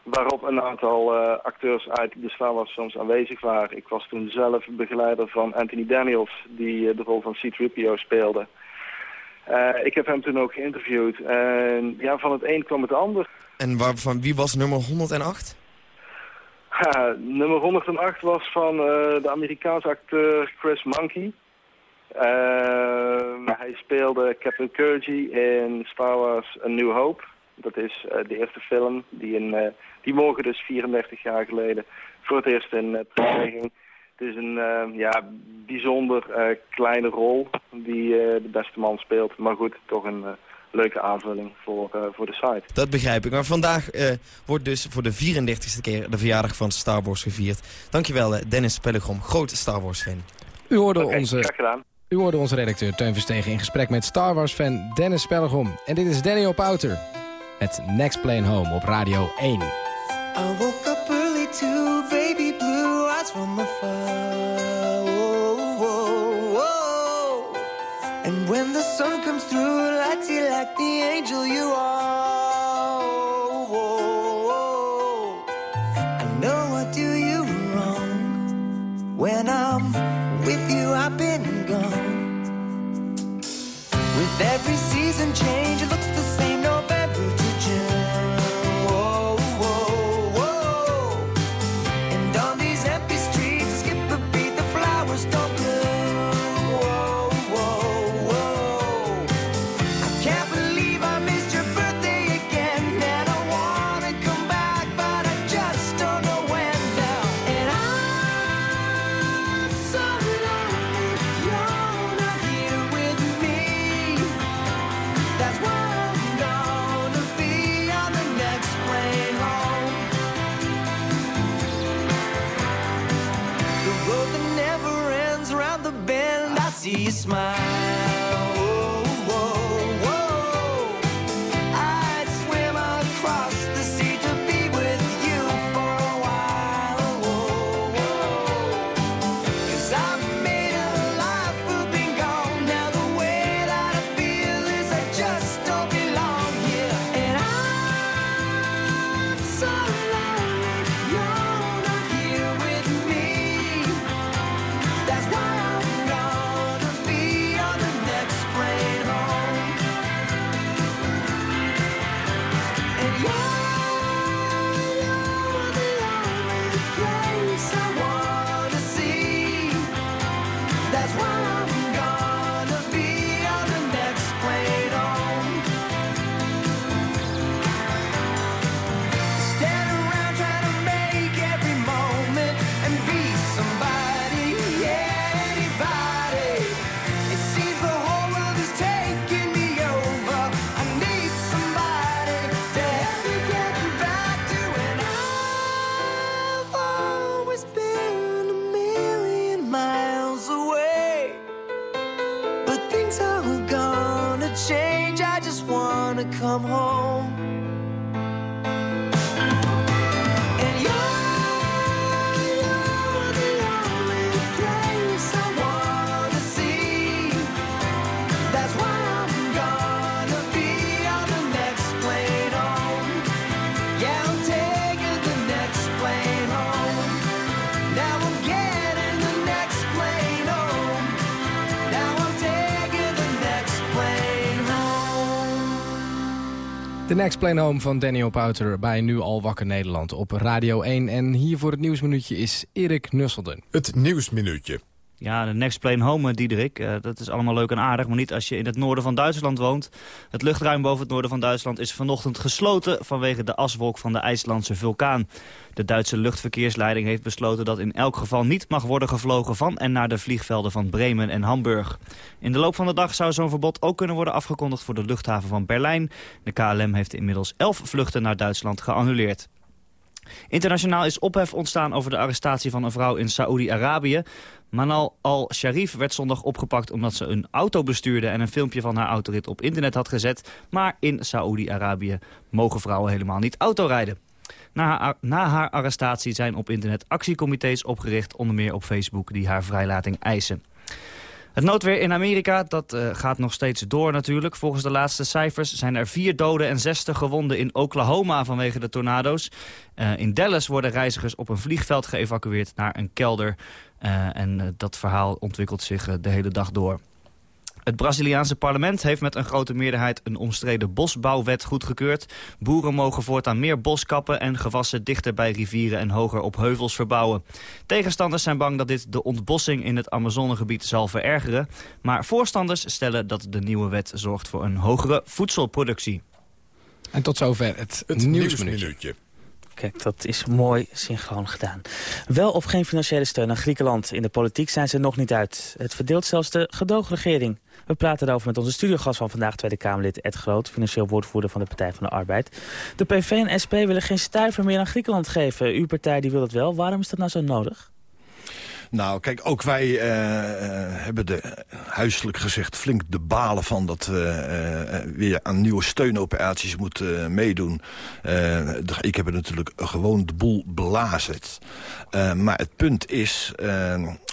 Waarop een aantal uh, acteurs uit de Star Wars films aanwezig waren. Ik was toen zelf begeleider van Anthony Daniels, die uh, de rol van C-3PO speelde. ik heb hem toen ook geïnterviewd. En ja, van het een kwam het ander.
En waarvan, wie was nummer 108?
Ja, nummer 108 was van de Amerikaanse acteur Chris Monkey. Hij speelde Captain Kurgi in Star Wars A New Hope. Dat is uh, de eerste film die, in, die morgen dus 34 jaar geleden voor het eerst in uh, ging. Het is een ja, bijzonder kleine rol die de beste man speelt. Maar goed, toch een leuke aanvulling voor, uh, voor de site.
Dat begrijp ik. Maar vandaag uh, wordt dus voor de 34ste keer de verjaardag van Star Wars gevierd. Dankjewel uh, Dennis Pellegrom, grote Star Wars fan.
U hoorde, okay, onze, u hoorde onze redacteur Teun Verstegen in gesprek met Star Wars fan Dennis Pellegrom. En dit is Daniel Pouter. Het Next Plane Home op Radio 1. I woke up early to baby blue eyes from afar. Whoa, whoa, whoa. And when the sun comes through lights you like the angel you are. Whoa. I know I do you wrong. When I'm with you, I've been gone. With every season change,
De Next Plane Home van Daniel Pouter bij Nu Al Wakker Nederland op Radio 1. En hier voor het Nieuwsminuutje is Erik Nusselden.
Het Nieuwsminuutje.
Ja, de Next Plane Home, eh, Diederik. Uh, dat is allemaal leuk en aardig, maar niet als je in het noorden van Duitsland woont. Het luchtruim boven het noorden van Duitsland is vanochtend gesloten... vanwege de aswolk van de IJslandse vulkaan. De Duitse luchtverkeersleiding heeft besloten dat in elk geval niet mag worden gevlogen... van en naar de vliegvelden van Bremen en Hamburg. In de loop van de dag zou zo'n verbod ook kunnen worden afgekondigd... voor de luchthaven van Berlijn. De KLM heeft inmiddels elf vluchten naar Duitsland geannuleerd. Internationaal is ophef ontstaan over de arrestatie van een vrouw in Saoedi-Arabië. Manal al-Sharif werd zondag opgepakt omdat ze een auto bestuurde... en een filmpje van haar autorit op internet had gezet. Maar in Saoedi-Arabië mogen vrouwen helemaal niet autorijden. Na haar, na haar arrestatie zijn op internet actiecomité's opgericht... onder meer op Facebook die haar vrijlating eisen. Het noodweer in Amerika, dat uh, gaat nog steeds door natuurlijk. Volgens de laatste cijfers zijn er vier doden en 60 gewonden in Oklahoma vanwege de tornado's. Uh, in Dallas worden reizigers op een vliegveld geëvacueerd naar een kelder. Uh, en dat verhaal ontwikkelt zich de hele dag door. Het Braziliaanse parlement heeft met een grote meerderheid een omstreden bosbouwwet goedgekeurd. Boeren mogen voortaan meer bos kappen en gewassen dichter bij rivieren en hoger op heuvels verbouwen. Tegenstanders zijn bang dat dit de ontbossing in het Amazonegebied zal verergeren. Maar voorstanders stellen dat de nieuwe wet zorgt voor een hogere voedselproductie.
En tot zover het,
het nieuwsminuutje.
Kijk, dat is mooi synchroon gedaan. Wel of geen financiële steun aan Griekenland. In de politiek zijn ze nog niet uit. Het verdeelt zelfs de gedoogregering. We praten daarover met onze studiogast van vandaag, Tweede Kamerlid Ed Groot, financieel woordvoerder van de Partij van de Arbeid. De PV en SP willen geen stuiver meer aan Griekenland geven. Uw partij die wil het wel. Waarom is dat nou zo nodig?
Nou, kijk, ook wij uh, hebben er huiselijk gezegd flink de balen van... dat we uh, weer aan nieuwe steunoperaties moeten meedoen. ik heb er natuurlijk gewoon de boel belazerd. maar het punt is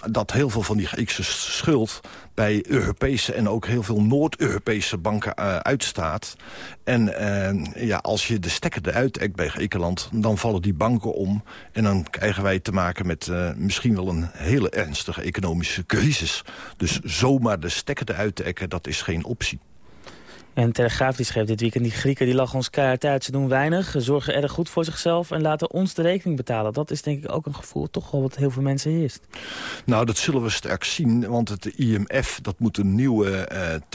dat heel veel van die Griekse schuld bij Europese en ook heel veel Noord-Europese banken uh, uitstaat. En uh, ja, als je de stekker eruit trekt bij Griekenland, dan vallen die banken om. En dan krijgen wij te maken met uh, misschien wel een hele ernstige economische crisis. Dus zomaar de stekker eruit trekken, dat is geen optie.
En Telegraaf die schreef dit weekend, die Grieken die lachen ons keihard uit. Ze doen weinig, zorgen erg goed voor zichzelf en laten ons de rekening betalen. Dat is denk ik ook een gevoel toch wel wat heel veel mensen heerst.
Nou, dat zullen we straks zien, want het IMF dat moet een nieuwe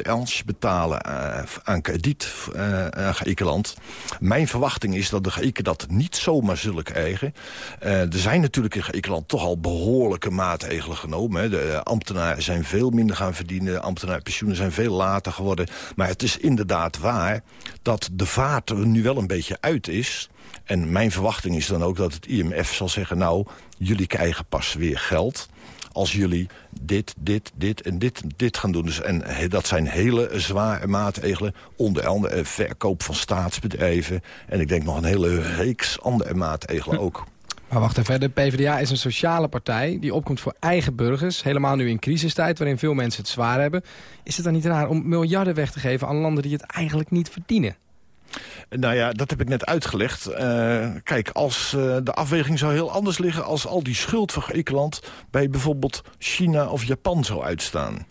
uh, betalen uh, aan krediet uh, aan Griekenland. Mijn verwachting is dat de Grieken dat niet zomaar zullen krijgen. er zijn natuurlijk in Griekenland toch al behoorlijke maatregelen genomen. Hè. De ambtenaren zijn veel minder gaan verdienen, ambtenaarpensioenen zijn veel later geworden. Maar het is inderdaad waar dat de vaart er nu wel een beetje uit is. En mijn verwachting is dan ook dat het IMF zal zeggen... nou, jullie krijgen pas weer geld als jullie dit, dit, dit en dit, dit gaan doen. Dus, en dat zijn hele zware maatregelen. Onder andere verkoop van staatsbedrijven. En ik denk nog een hele reeks andere maatregelen ook.
Maar wacht even, de PvdA is een sociale partij die opkomt voor eigen burgers. Helemaal nu in crisistijd, waarin veel mensen het zwaar hebben. Is het dan niet raar om miljarden weg te geven aan landen die het eigenlijk niet verdienen?
Nou ja, dat heb ik net uitgelegd. Uh, kijk, als uh, de afweging zou heel anders liggen... als al die schuld van Griekenland bij bijvoorbeeld China of Japan zou uitstaan.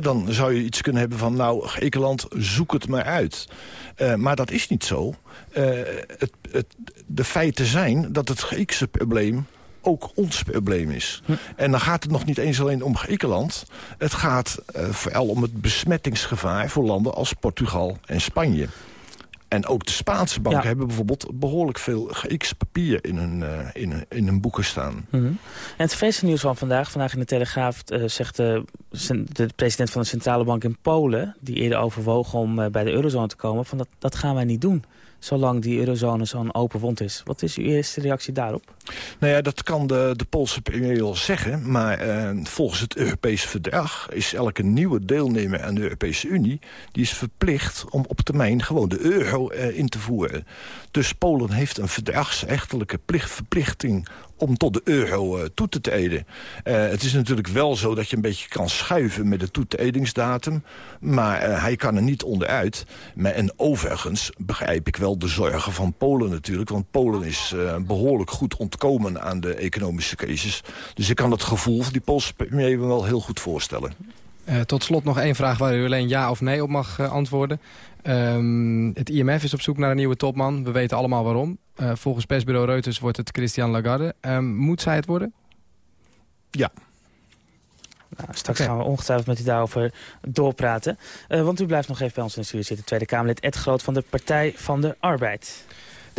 dan zou je iets kunnen hebben van... nou, Griekenland, zoek het maar uit. Uh, maar dat is niet zo. Het, het, de feiten zijn dat het Griekse probleem ook ons probleem is. Hm. En dan gaat het nog niet eens alleen om Griekenland. Het gaat uh, vooral om het besmettingsgevaar voor landen als Portugal en Spanje. En ook de Spaanse banken hebben bijvoorbeeld behoorlijk veel Grieks papier in hun, uh, in, in hun boeken staan.
Mm -hmm. En het feestje nieuws van vandaag, vandaag in de Telegraaf, uh, zegt de, de, president van de Centrale Bank in Polen, die eerder overwoog om uh, bij de eurozone te komen, van dat, dat gaan wij niet doen zolang die eurozone zo'n open wond is. Wat is uw eerste reactie daarop?
Nou ja, dat kan de, de Poolse premier wel zeggen. Maar eh, volgens het Europese verdrag is elke nieuwe deelnemer aan de Europese Unie... die is verplicht om op termijn gewoon de euro eh, in te voeren. Dus Polen heeft een verdragsrechtelijke plicht, verplichting om tot de euro uh, toe te treden. Uh, het is natuurlijk wel zo dat je een beetje kan schuiven met de toetredingsdatum. Maar uh, hij kan er niet onderuit. Maar, en overigens begrijp ik wel de zorgen van Polen natuurlijk. Want Polen is behoorlijk goed ontkomen aan de economische crisis. Dus ik kan het gevoel van die Poolse premier wel heel goed voorstellen.
tot slot nog één vraag waar u alleen ja of nee op mag antwoorden. Ehm, het IMF is op zoek naar een nieuwe topman. We weten allemaal waarom. volgens persbureau Reuters wordt het Christian Lagarde. Um, moet zij het worden?
Ja.
Nou, straks gaan we ongetwijfeld met u daarover doorpraten. Uh, want u blijft nog even bij ons in de studio zitten. Tweede Kamerlid Ed Groot van de Partij van de Arbeid.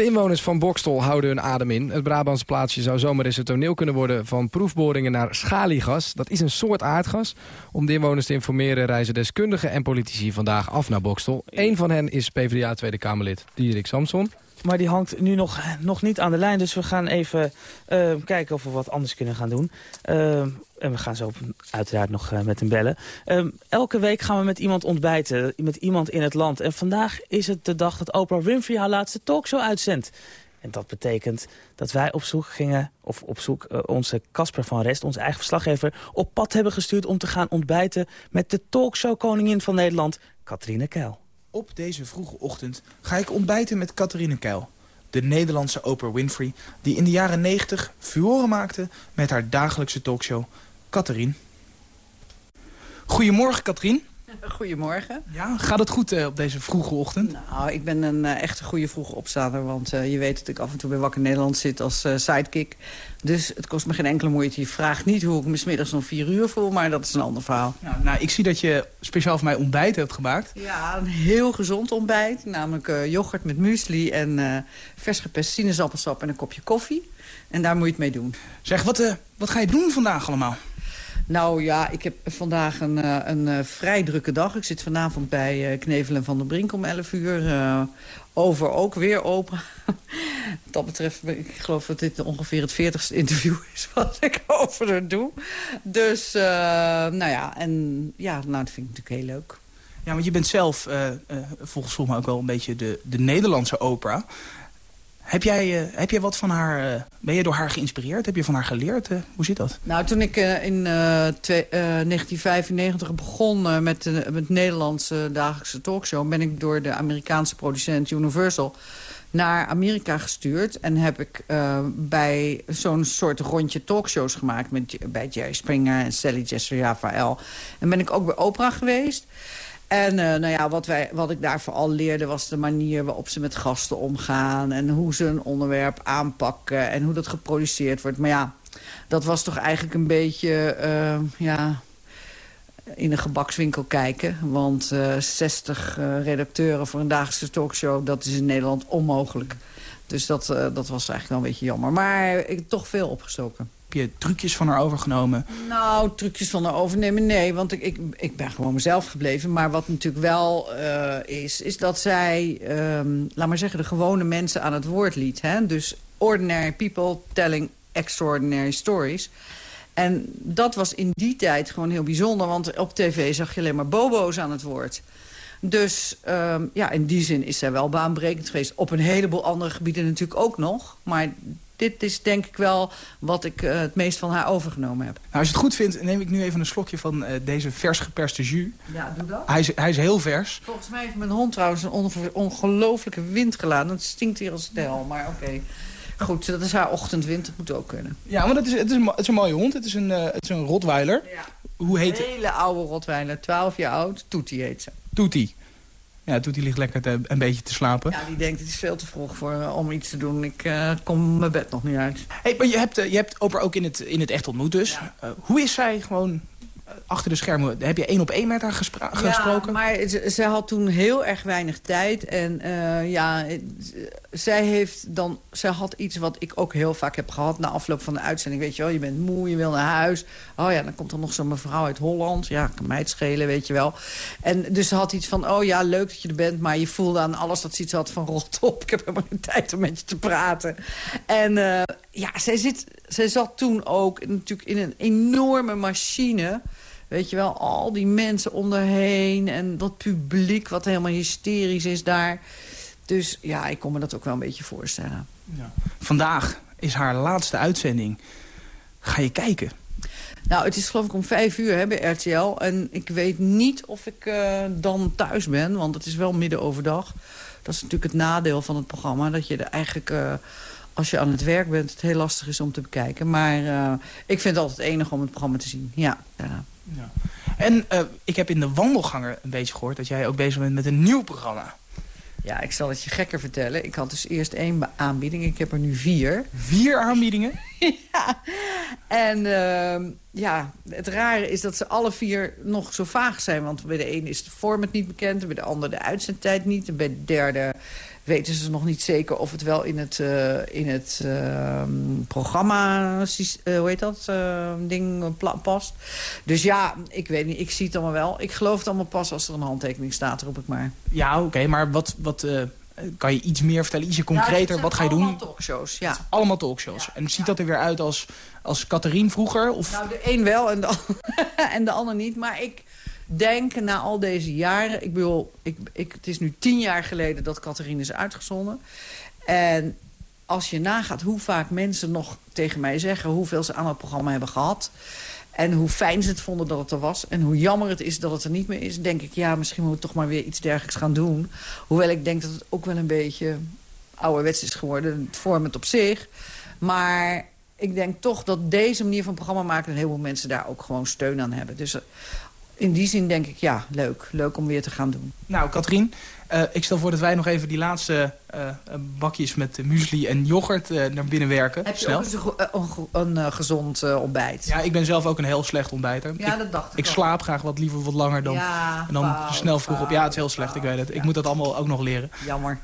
De inwoners van Bokstel houden hun adem in. Het Brabantse plaatsje zou zomaar eens het toneel kunnen worden van proefboringen naar schaliegas. Dat is een soort aardgas. Om de inwoners te informeren reizen deskundigen en politici vandaag af naar Bokstel. Eén van hen is PvdA Tweede Kamerlid Diederik Samson.
Maar die hangt nu nog, nog niet aan de lijn. Dus we gaan even uh, kijken of we wat anders kunnen gaan doen. Uh, en we gaan zo uiteraard nog uh, met hem bellen. elke week gaan we met iemand ontbijten. Met iemand in het land. En vandaag is het de dag dat Oprah Winfrey haar laatste talkshow uitzendt. En dat betekent dat wij op zoek gingen, of op zoek onze Casper van Rest, onze eigen verslaggever, op pad hebben gestuurd om te gaan ontbijten met de talkshow-koningin van Nederland, Katrine Keil.
Op deze vroege ochtend ga ik ontbijten met Catharine Keil. De Nederlandse Oprah Winfrey die in de jaren 90 furoren maakte met haar dagelijkse talkshow Catherine. Goedemorgen Katrien. <laughs>
Goedemorgen.
Ja, gaat het goed uh, op deze vroege ochtend?
Nou, ik ben een uh, echte goede vroege opstaander. Want uh, je weet dat ik af en toe bij Wakker Nederland zit als sidekick. Dus het kost me geen enkele moeite. Je vraagt niet hoe ik me smiddags om vier uur voel, maar dat is een ander verhaal.
Nou, nou, ik zie dat je speciaal voor mij ontbijt hebt gemaakt.
Ja, een heel gezond ontbijt. Namelijk yoghurt met muesli en vers gepest sinaasappelsap en een kopje koffie. En daar moet je het mee doen.
Zeg, wat, wat ga je doen vandaag allemaal?
Nou ja, ik heb vandaag een, uh, een uh, vrij drukke dag. Ik zit vanavond bij uh, Knevel en Van der Brink om 11 uur. over ook weer open. <laughs> Wat dat betreft, ik geloof dat dit ongeveer het 40ste interview <laughs> is wat ik over er doe. Dus, nou ja, en ja, nou, dat vind ik natuurlijk heel leuk.
Ja, want je bent zelf, volgens mij ook wel een beetje de, de Nederlandse opera. Heb jij, uh, heb jij wat van haar... Uh, ben je door haar geïnspireerd? Heb je van haar geleerd? Uh, hoe zit dat?
Nou, toen ik in twee, 1995 begon met de met Nederlandse dagelijkse talkshow... ben ik door de Amerikaanse producent Universal naar Amerika gestuurd. En heb ik bij zo'n soort rondje talkshows gemaakt... Met, bij Jerry Springer en Sally Jester Raphael. En ben ik ook bij Oprah geweest... En uh, nou ja, wat, wij, wat ik daar vooral leerde was de manier waarop ze met gasten omgaan. En hoe ze een onderwerp aanpakken en hoe dat geproduceerd wordt. Maar ja, dat was toch eigenlijk een beetje uh, ja, in een gebakswinkel kijken. Want uh, 60 redacteuren voor een dagelijkse talkshow, dat is in Nederland onmogelijk. Dus dat, dat was eigenlijk wel een beetje jammer. Maar ik heb toch veel opgestoken.
Je trucjes van haar overgenomen?
Nou, trucjes van haar overnemen, nee. Want ik, ik, ik ben gewoon mezelf gebleven. Maar wat natuurlijk wel uh, is, is dat zij, um, laat maar zeggen, de gewone mensen aan het woord liet. Hè? Dus ordinary people telling extraordinary stories. En dat was in die tijd gewoon heel bijzonder. Want op tv zag je alleen maar bobo's aan het woord. Dus um, ja, in die zin is zij wel baanbrekend geweest. Op een heleboel andere gebieden natuurlijk ook nog. Maar dit is denk ik wel wat ik uh, het meest van haar overgenomen heb.
Nou, als je het goed vindt, neem ik nu even een slokje van uh, deze vers geperste jus.
Ja, doe dat.
Hij is, hij is heel vers.
Volgens mij heeft mijn hond trouwens een ongelofelijke wind gelaten. Het stinkt hier als stel, maar oké. Okay. Goed, dat is haar ochtendwind, dat moet ook kunnen.
Ja, maar dat is, het, is een, het is een mooie hond. Het is een, uh, het is een Rotweiler.
Ja.
Hoe heet
Een hele oude Rotweiler, 12 jaar oud. Toetie heet ze.
Toetie. Ja, doet hij ligt lekker te, een beetje te slapen.
Ja, die denkt het is veel te vroeg voor, uh, om iets te doen. Ik uh, kom mijn bed nog niet uit.
Hey, maar je hebt, uh, je hebt Oprah ook in het, in het echt ontmoet dus. Ja. hoe is zij gewoon achter de schermen? Heb je één op één met haar gespro
ja,
gesproken?
maar ze, ze, had toen heel erg weinig tijd. En ja, zij heeft dan... Zij had iets wat ik ook heel vaak heb gehad na afloop van de uitzending. Weet je wel, je bent moe, je wil naar huis. Oh ja, dan komt er nog zo'n mevrouw uit Holland. Ja, kan mij het schelen, weet je wel. En dus ze had iets van, oh ja, leuk dat je er bent. Maar je voelde aan alles dat ze iets had van rot op. Ik heb helemaal geen tijd om met je te praten. En uh, ja, zij, zit, zij zat toen ook natuurlijk in een enorme machine... Weet je wel, al die mensen om haar heen en dat publiek wat helemaal hysterisch is daar. Dus ja, ik kon me dat ook wel een beetje voorstellen.
Ja. Vandaag is haar laatste uitzending. Ga je kijken?
Nou, het is geloof ik om vijf uur hè, bij RTL. En ik weet niet of ik uh, dan thuis ben, want het is wel midden overdag. Dat is natuurlijk het nadeel van het programma. Dat je er eigenlijk, uh, als je aan het werk bent, het heel lastig is om te bekijken. Maar uh, ik vind het altijd enig om het programma te zien. Ja, ja.
ja. En ik heb in de wandelganger een beetje gehoord... dat jij ook bezig bent met een nieuw programma.
Ja, ik zal het je gekker vertellen. Ik had dus eerst één aanbieding. Ik heb er nu vier.
Vier aanbiedingen? <laughs>
ja. En uh, ja, het rare is dat ze alle vier nog zo vaag zijn. Want bij de ene is de format niet bekend. Bij de andere de uitzendtijd niet. En bij de derde weten ze nog niet zeker of het wel in het, uh, in het uh, programma, uh, hoe heet dat, ehm, ding past. Dus ja, ik weet niet, ik zie het allemaal wel. Ik geloof het allemaal pas als er een handtekening staat, roep ik maar.
Ja, oké, maar wat, wat eh, kan je iets meer vertellen, ietsje concreter? wat ga je doen?
Allemaal talkshows, ja.
Allemaal talkshows. Ja, en ziet dat er weer uit als, als Catherine vroeger? Of?
Nou, de een wel en de, <laughs> en de ander niet, maar ik denken na al deze jaren... Ik bedoel, ik, ik, het is nu tien jaar geleden dat Catharine is uitgezonden. En als je nagaat hoe vaak mensen nog tegen mij zeggen... hoeveel ze aan het programma hebben gehad... en hoe fijn ze het vonden dat het er was... en hoe jammer het is dat het er niet meer is... denk ik, ja, misschien moet ik toch maar weer iets dergelijks gaan doen. Hoewel ik denk dat het ook wel een beetje ouderwets is geworden. Het format op zich. Maar ik denk toch dat deze manier van programma maken... een heleboel mensen daar ook gewoon steun aan hebben. Dus in die zin denk ik, ja, leuk. Leuk om weer te gaan doen.
Nou, Katrien, uh, ik stel voor dat wij nog even die laatste uh, bakjes met muesli en yoghurt uh, naar binnen werken.
Heb je
Snel.
ook een, een gezond ontbijt?
Ja, ik ben zelf ook een heel slecht ontbijter.
Ja, dat dacht ik
Ik slaap graag wat liever wat langer dan,
ja,
en dan
fout,
snel vroeg
fout,
op. Ja, het is heel slecht, ik weet het.
Ja.
Ik moet dat allemaal ook nog leren. <laughs>
Jammer.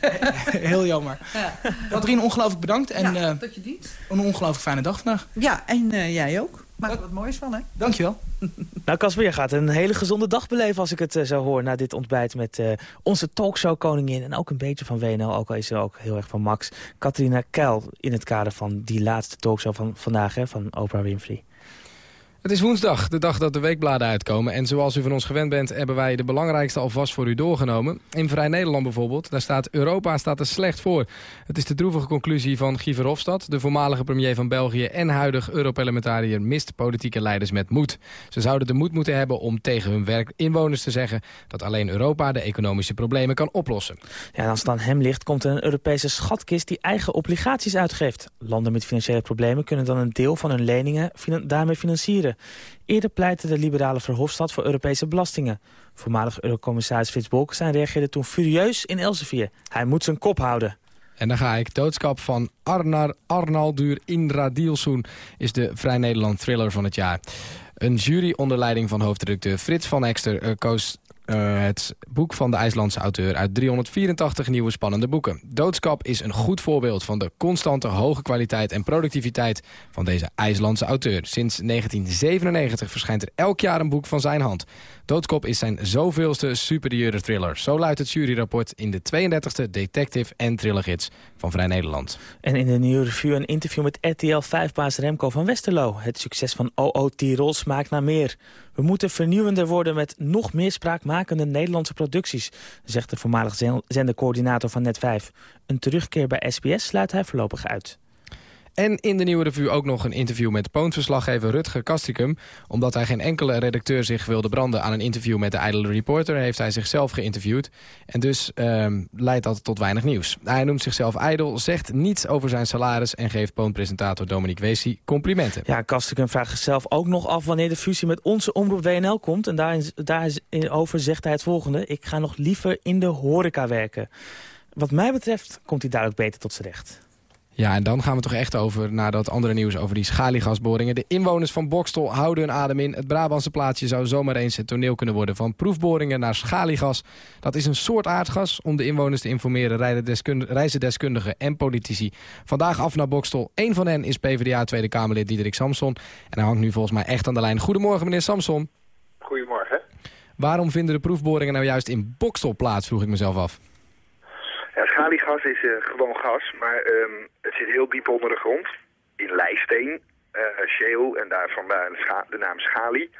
<laughs>
heel jammer.
Ja.
Katrien, ongelooflijk bedankt. En
ja, tot je dienst.
een ongelooflijk fijne dag vandaag.
Ja, en jij ook. Maak er wat moois van, hè?
Dankjewel. <laughs>
Nou, Casper, je gaat een hele gezonde dag beleven als ik het uh, zo hoor... na dit ontbijt met uh, onze talkshow-koningin... en ook een beetje van WNL, ook al is er ook heel erg van Max... Katrina Keil in het kader van die laatste talkshow van vandaag, hè, van Oprah Winfrey.
Het is woensdag, de dag dat de weekbladen uitkomen. En zoals u van ons gewend bent, hebben wij de belangrijkste alvast voor u doorgenomen. In Vrij Nederland bijvoorbeeld, daar staat Europa staat er slecht voor. Het is de droevige conclusie van Guy Verhofstadt, de voormalige premier van België... en huidig Europarlementariër mist politieke leiders met moed. Ze zouden de moed moeten hebben om tegen hun werk inwoners te zeggen... dat alleen Europa de economische problemen kan oplossen.
Ja, en als het aan hem ligt, komt er een Europese schatkist die eigen obligaties uitgeeft. Landen met financiële problemen kunnen dan een deel van hun leningen daarmee financieren. Eerder pleitte de liberale Verhofstadt voor Europese belastingen. Voormalig Eurocommissaris Frits Bolkestein reageerde toen furieus in Elsevier. Hij moet zijn kop houden.
En dan ga ik. Doodskap van Arnar Arnaldur Indra Dielsoen is de Vrij Nederland thriller van het jaar. Een jury onder leiding van hoofdredacteur Frits van Ekster uh, koos uh, het boek van de IJslandse auteur uit 384 nieuwe spannende boeken. Doodskap is een goed voorbeeld van de constante hoge kwaliteit en productiviteit van deze IJslandse auteur. Sinds 1997 verschijnt er elk jaar een boek van zijn hand. Doodskop is zijn zoveelste superieure thriller. Zo luidt het juryrapport in de 32e detective- en thrillergids van Vrij Nederland.
En in de nieuwe review een interview met RTL 5-baas Remco van Westerlo. Het succes van OO Tirol smaakt naar meer. We moeten vernieuwender worden met nog meer spraakmakende Nederlandse producties, zegt de voormalig zendercoördinator van Net5. Een terugkeer bij SBS sluit hij voorlopig uit.
En in de nieuwe revue ook nog een interview met Poont-verslaggever Rutger Kastricum. Omdat hij geen enkele redacteur zich wilde branden aan een interview met de Idle Reporter... heeft hij zichzelf geïnterviewd. En dus uh, leidt dat tot weinig nieuws. Hij noemt zichzelf Idle, zegt niets over zijn salaris... en geeft Poont-presentator Dominique Weesie complimenten.
Ja, Kastricum vraagt zichzelf ook nog af wanneer de fusie met onze omroep WNL komt. En daarover zegt hij het volgende. Ik ga nog liever in de horeca werken. Wat mij betreft komt hij ook beter tot zijn recht.
Ja, en dan gaan we toch echt over naar dat andere nieuws over die schaliegasboringen. De inwoners van Bokstel houden hun adem in. Het Brabantse plaatsje zou zomaar eens het toneel kunnen worden van proefboringen naar schaliegas. Dat is een soort aardgas. Om de inwoners te informeren reizen deskundigen en politici vandaag af naar Bokstel. Eén van hen is PvdA Tweede Kamerlid Diederik Samson. En hij hangt nu volgens mij echt aan de lijn. Goedemorgen meneer Samson.
Goedemorgen.
Waarom vinden de proefboringen nou juist in Bokstel plaats, vroeg ik mezelf af.
Ja, schaliegas is uh, gewoon gas, maar um, het zit heel diep onder de grond. In lijsteen, uh, shale en daarvan de, de naam schalie.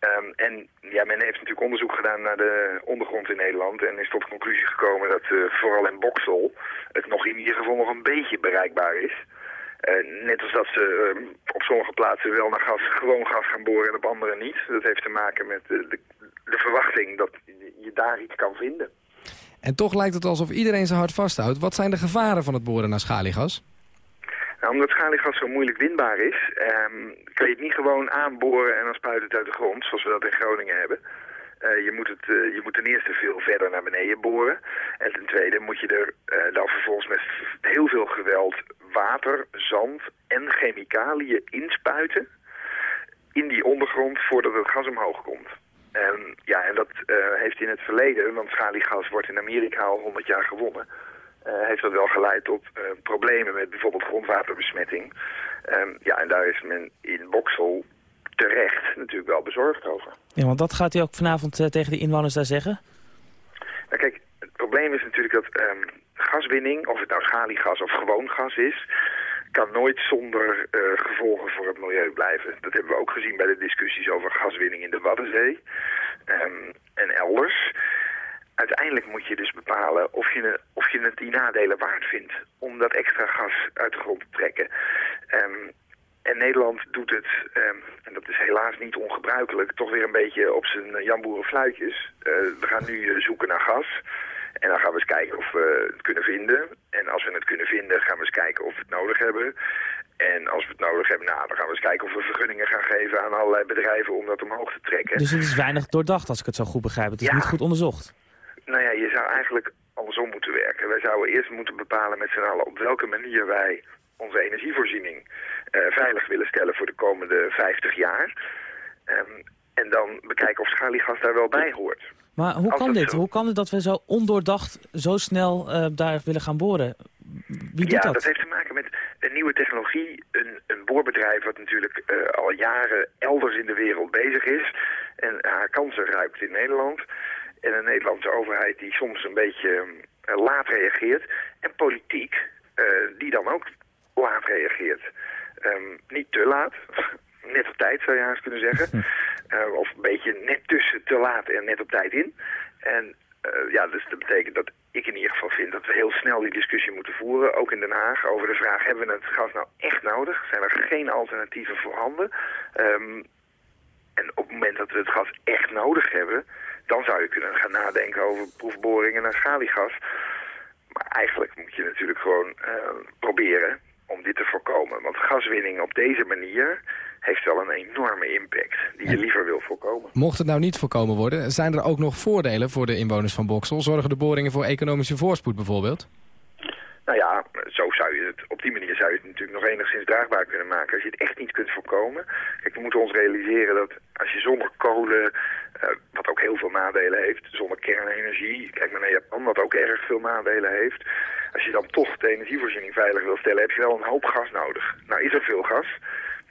Um, en ja, men heeft natuurlijk onderzoek gedaan naar de ondergrond in Nederland... en is tot de conclusie gekomen dat vooral in Boksel het nog in ieder geval nog een beetje bereikbaar is. net als dat ze ehm, op sommige plaatsen wel naar gas, gewoon gas gaan boren en op andere niet. Dat heeft te maken met de, de verwachting dat je daar iets kan vinden.
En toch lijkt het alsof iedereen zijn hart vasthoudt. Wat zijn de gevaren van het boren naar schaliegas?
Nou, omdat schaliegas zo moeilijk winbaar is, ehm, kan je het niet gewoon aanboren en dan spuit het uit de grond, zoals we dat in Groningen hebben. Uh, je, moet het, uh, je moet ten eerste veel verder naar beneden boren. En ten tweede moet je er uh, dan vervolgens met heel veel geweld water, zand en chemicaliën inspuiten in die ondergrond voordat het gas omhoog komt. En, ja, en dat heeft in het verleden, want schaliegas wordt in Amerika al 100 jaar gewonnen... Uh, heeft dat wel geleid tot uh, problemen met bijvoorbeeld grondwaterbesmetting. Um, ja, en daar is men in Boksel terecht natuurlijk wel bezorgd over.
Ja, want dat gaat u ook vanavond uh, tegen de inwoners daar zeggen?
Nou kijk, het probleem is natuurlijk dat um, gaswinning, of het nou schaliegas of gewoon gas is kan nooit zonder uh, gevolgen voor het milieu blijven. Dat hebben we ook gezien bij de discussies over gaswinning in de Waddenzee um, en elders uiteindelijk moet je dus bepalen of je, of je het die nadelen waard vindt om dat extra gas uit de grond te trekken. Um, en Nederland doet het, um, en dat is helaas niet ongebruikelijk, toch weer een beetje op zijn uh, jamboerenfluitjes. Uh, we gaan nu zoeken naar gas. En dan gaan we eens kijken of we het kunnen vinden. En als we het kunnen vinden, gaan we eens kijken of we het nodig hebben. En als we het nodig hebben, nou, dan gaan we eens kijken of we vergunningen gaan geven aan allerlei bedrijven om dat omhoog te trekken.
Dus het is weinig doordacht, als ik het zo goed begrijp. Het is ja. niet goed onderzocht.
Nou ja, je zou eigenlijk andersom moeten werken. Wij zouden eerst moeten bepalen met z'n allen op welke manier wij onze energievoorziening uh, veilig willen stellen voor de komende 50 jaar. Um, en dan bekijken of schaliegas daar wel bij hoort.
Maar hoe kan dit? Zo... Hoe kan het dat we zo ondoordacht zo snel uh, daar willen gaan boren? Wie doet
ja,
dat?
dat heeft te maken met een nieuwe technologie. Een, een boorbedrijf wat natuurlijk uh, al jaren elders in de wereld bezig is. En haar kansen ruikt in Nederland. En een Nederlandse overheid die soms een beetje uh, laat reageert. En politiek die dan ook laat reageert. Um, niet te laat, net op tijd zou je haast kunnen zeggen. uh, <laughs> of een beetje net tussen te laat en net op tijd in. En ja, dus dat betekent dat ik in ieder geval vind dat we heel snel die discussie moeten voeren. Ook in Den Haag over de vraag, hebben we het gas nou echt nodig? Zijn er geen alternatieven voorhanden? Um, en op het moment dat we het gas echt nodig hebben dan zou je kunnen gaan nadenken over proefboringen naar schaliegas. Maar eigenlijk moet je natuurlijk gewoon uh, proberen om dit te voorkomen. Want gaswinning op deze manier heeft wel een enorme impact die je liever wil voorkomen.
Mocht het nou niet voorkomen worden, zijn er ook nog voordelen voor de inwoners van Boksel? Zorgen de boringen voor economische voorspoed bijvoorbeeld?
Nou ja, zo zou je het, op die manier zou je het natuurlijk nog enigszins draagbaar kunnen maken. Als je het echt niet kunt voorkomen. Kijk, we moeten ons realiseren dat als je zonder kolen, uh, wat ook heel veel nadelen heeft, zonder kernenergie, kijk maar naar Japan, wat ook erg veel nadelen heeft. Als je dan toch de energievoorziening veilig wil stellen, heb je wel een hoop gas nodig. Nou is er veel gas.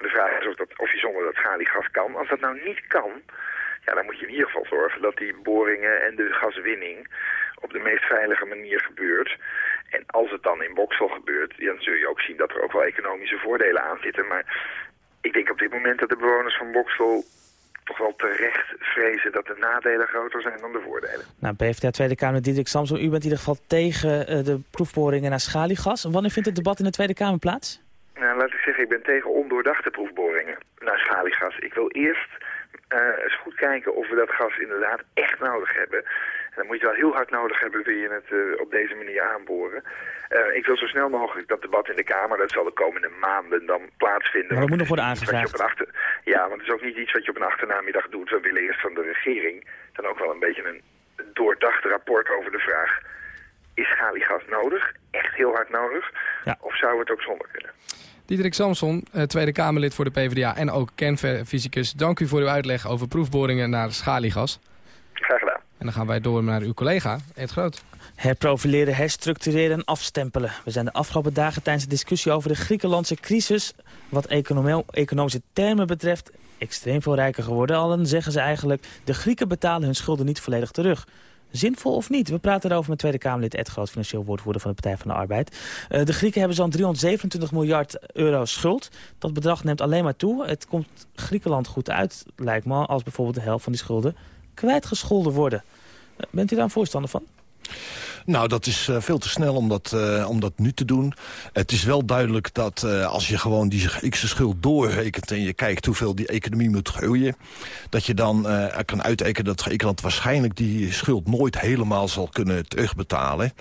De vraag is of, dat, of je zonder dat schaliegas kan. Als dat nou niet kan, ja, dan moet je in ieder geval zorgen dat die boringen en de gaswinning op de meest veilige manier gebeurt. En als het dan in Boksel gebeurt, dan zul je ook zien dat er ook wel economische voordelen aan zitten. Maar ik denk op dit moment dat de bewoners van Boksel toch wel terecht vrezen dat de nadelen groter zijn dan de voordelen.
Nou, PvdA Tweede Kamer Diederik Samson, u bent in ieder geval tegen uh, de proefboringen naar schaliegas. Wanneer vindt het debat in de Tweede Kamer plaats?
Nou, laat ik zeggen, ik ben tegen ondoordachte proefboringen naar schaliegas. Ik wil eerst uh, eens goed kijken of we dat gas inderdaad echt nodig hebben. En dan moet je wel heel hard nodig hebben, wil je het uh, op deze manier aanboren. Uh, ik wil zo snel mogelijk dat debat in de Kamer, dat zal de komende maanden dan plaatsvinden.
Maar dat moet nog worden aangevraagd.
Achter... Ja, want het is ook niet iets wat je op een achternamiddag doet. We willen eerst van de regering dan ook wel een beetje een doordacht rapport over de vraag... is schaliegas nodig? Echt heel hard nodig? Ja. Of zou het ook zonder kunnen?
Diederik Samson, eh, Tweede Kamerlid voor de PvdA en ook kernfysicus. Dank u voor uw uitleg over proefboringen naar schaliegas.
Graag gedaan.
En dan gaan wij door naar uw collega, Ed Groot.
Herprofileren, herstructureren en afstempelen. We zijn de afgelopen dagen tijdens de discussie over de Griekenlandse crisis... wat economische termen betreft extreem veel rijker geworden. Allen zeggen ze eigenlijk, de Grieken betalen hun schulden niet volledig terug. Zinvol of niet? We praten erover met Tweede Kamerlid Ed Groot, financieel woordvoerder van de Partij van de Arbeid. Uh, de Grieken hebben zo'n 327 miljard euro schuld. Dat bedrag neemt alleen maar toe. Het komt Griekenland goed uit, lijkt me, als bijvoorbeeld de helft van die schulden kwijtgescholden worden. Uh, bent u daar een voorstander van?
Nou, dat is uh, veel te snel om dat, uh, om dat nu te doen. Het is wel duidelijk dat uh, als je gewoon die Griekse schuld doorrekent... en je kijkt hoeveel die economie moet groeien... dat je dan kan uitrekenen dat Griekenland waarschijnlijk die schuld nooit helemaal zal kunnen terugbetalen.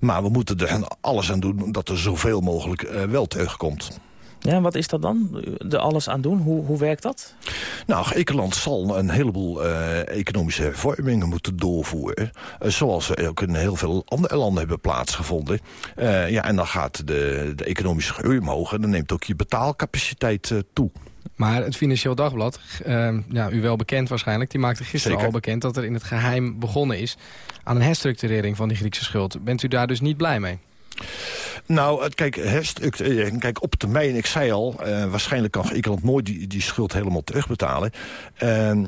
Maar we moeten er alles aan doen dat er zoveel mogelijk wel terugkomt.
Ja, en wat is dat dan? Er alles aan doen? Hoe, hoe werkt dat?
Nou, Griekenland zal een heleboel uh, economische hervormingen moeten doorvoeren. Uh, zoals ook in heel veel andere landen hebben plaatsgevonden. Uh, ja, en dan gaat de, de economische groei omhoog en dan neemt ook je betaalcapaciteit toe.
Maar het Financieel Dagblad, ja, u wel bekend waarschijnlijk... die maakte gisteren Zeker. al bekend dat er in het geheim begonnen is... aan een herstructurering van die Griekse schuld. Bent u daar dus niet blij mee?
Nou, kijk, eh, kijk, op termijn, ik zei al... Uh, waarschijnlijk kan Griekenland nooit die, die schuld helemaal terugbetalen. Uh,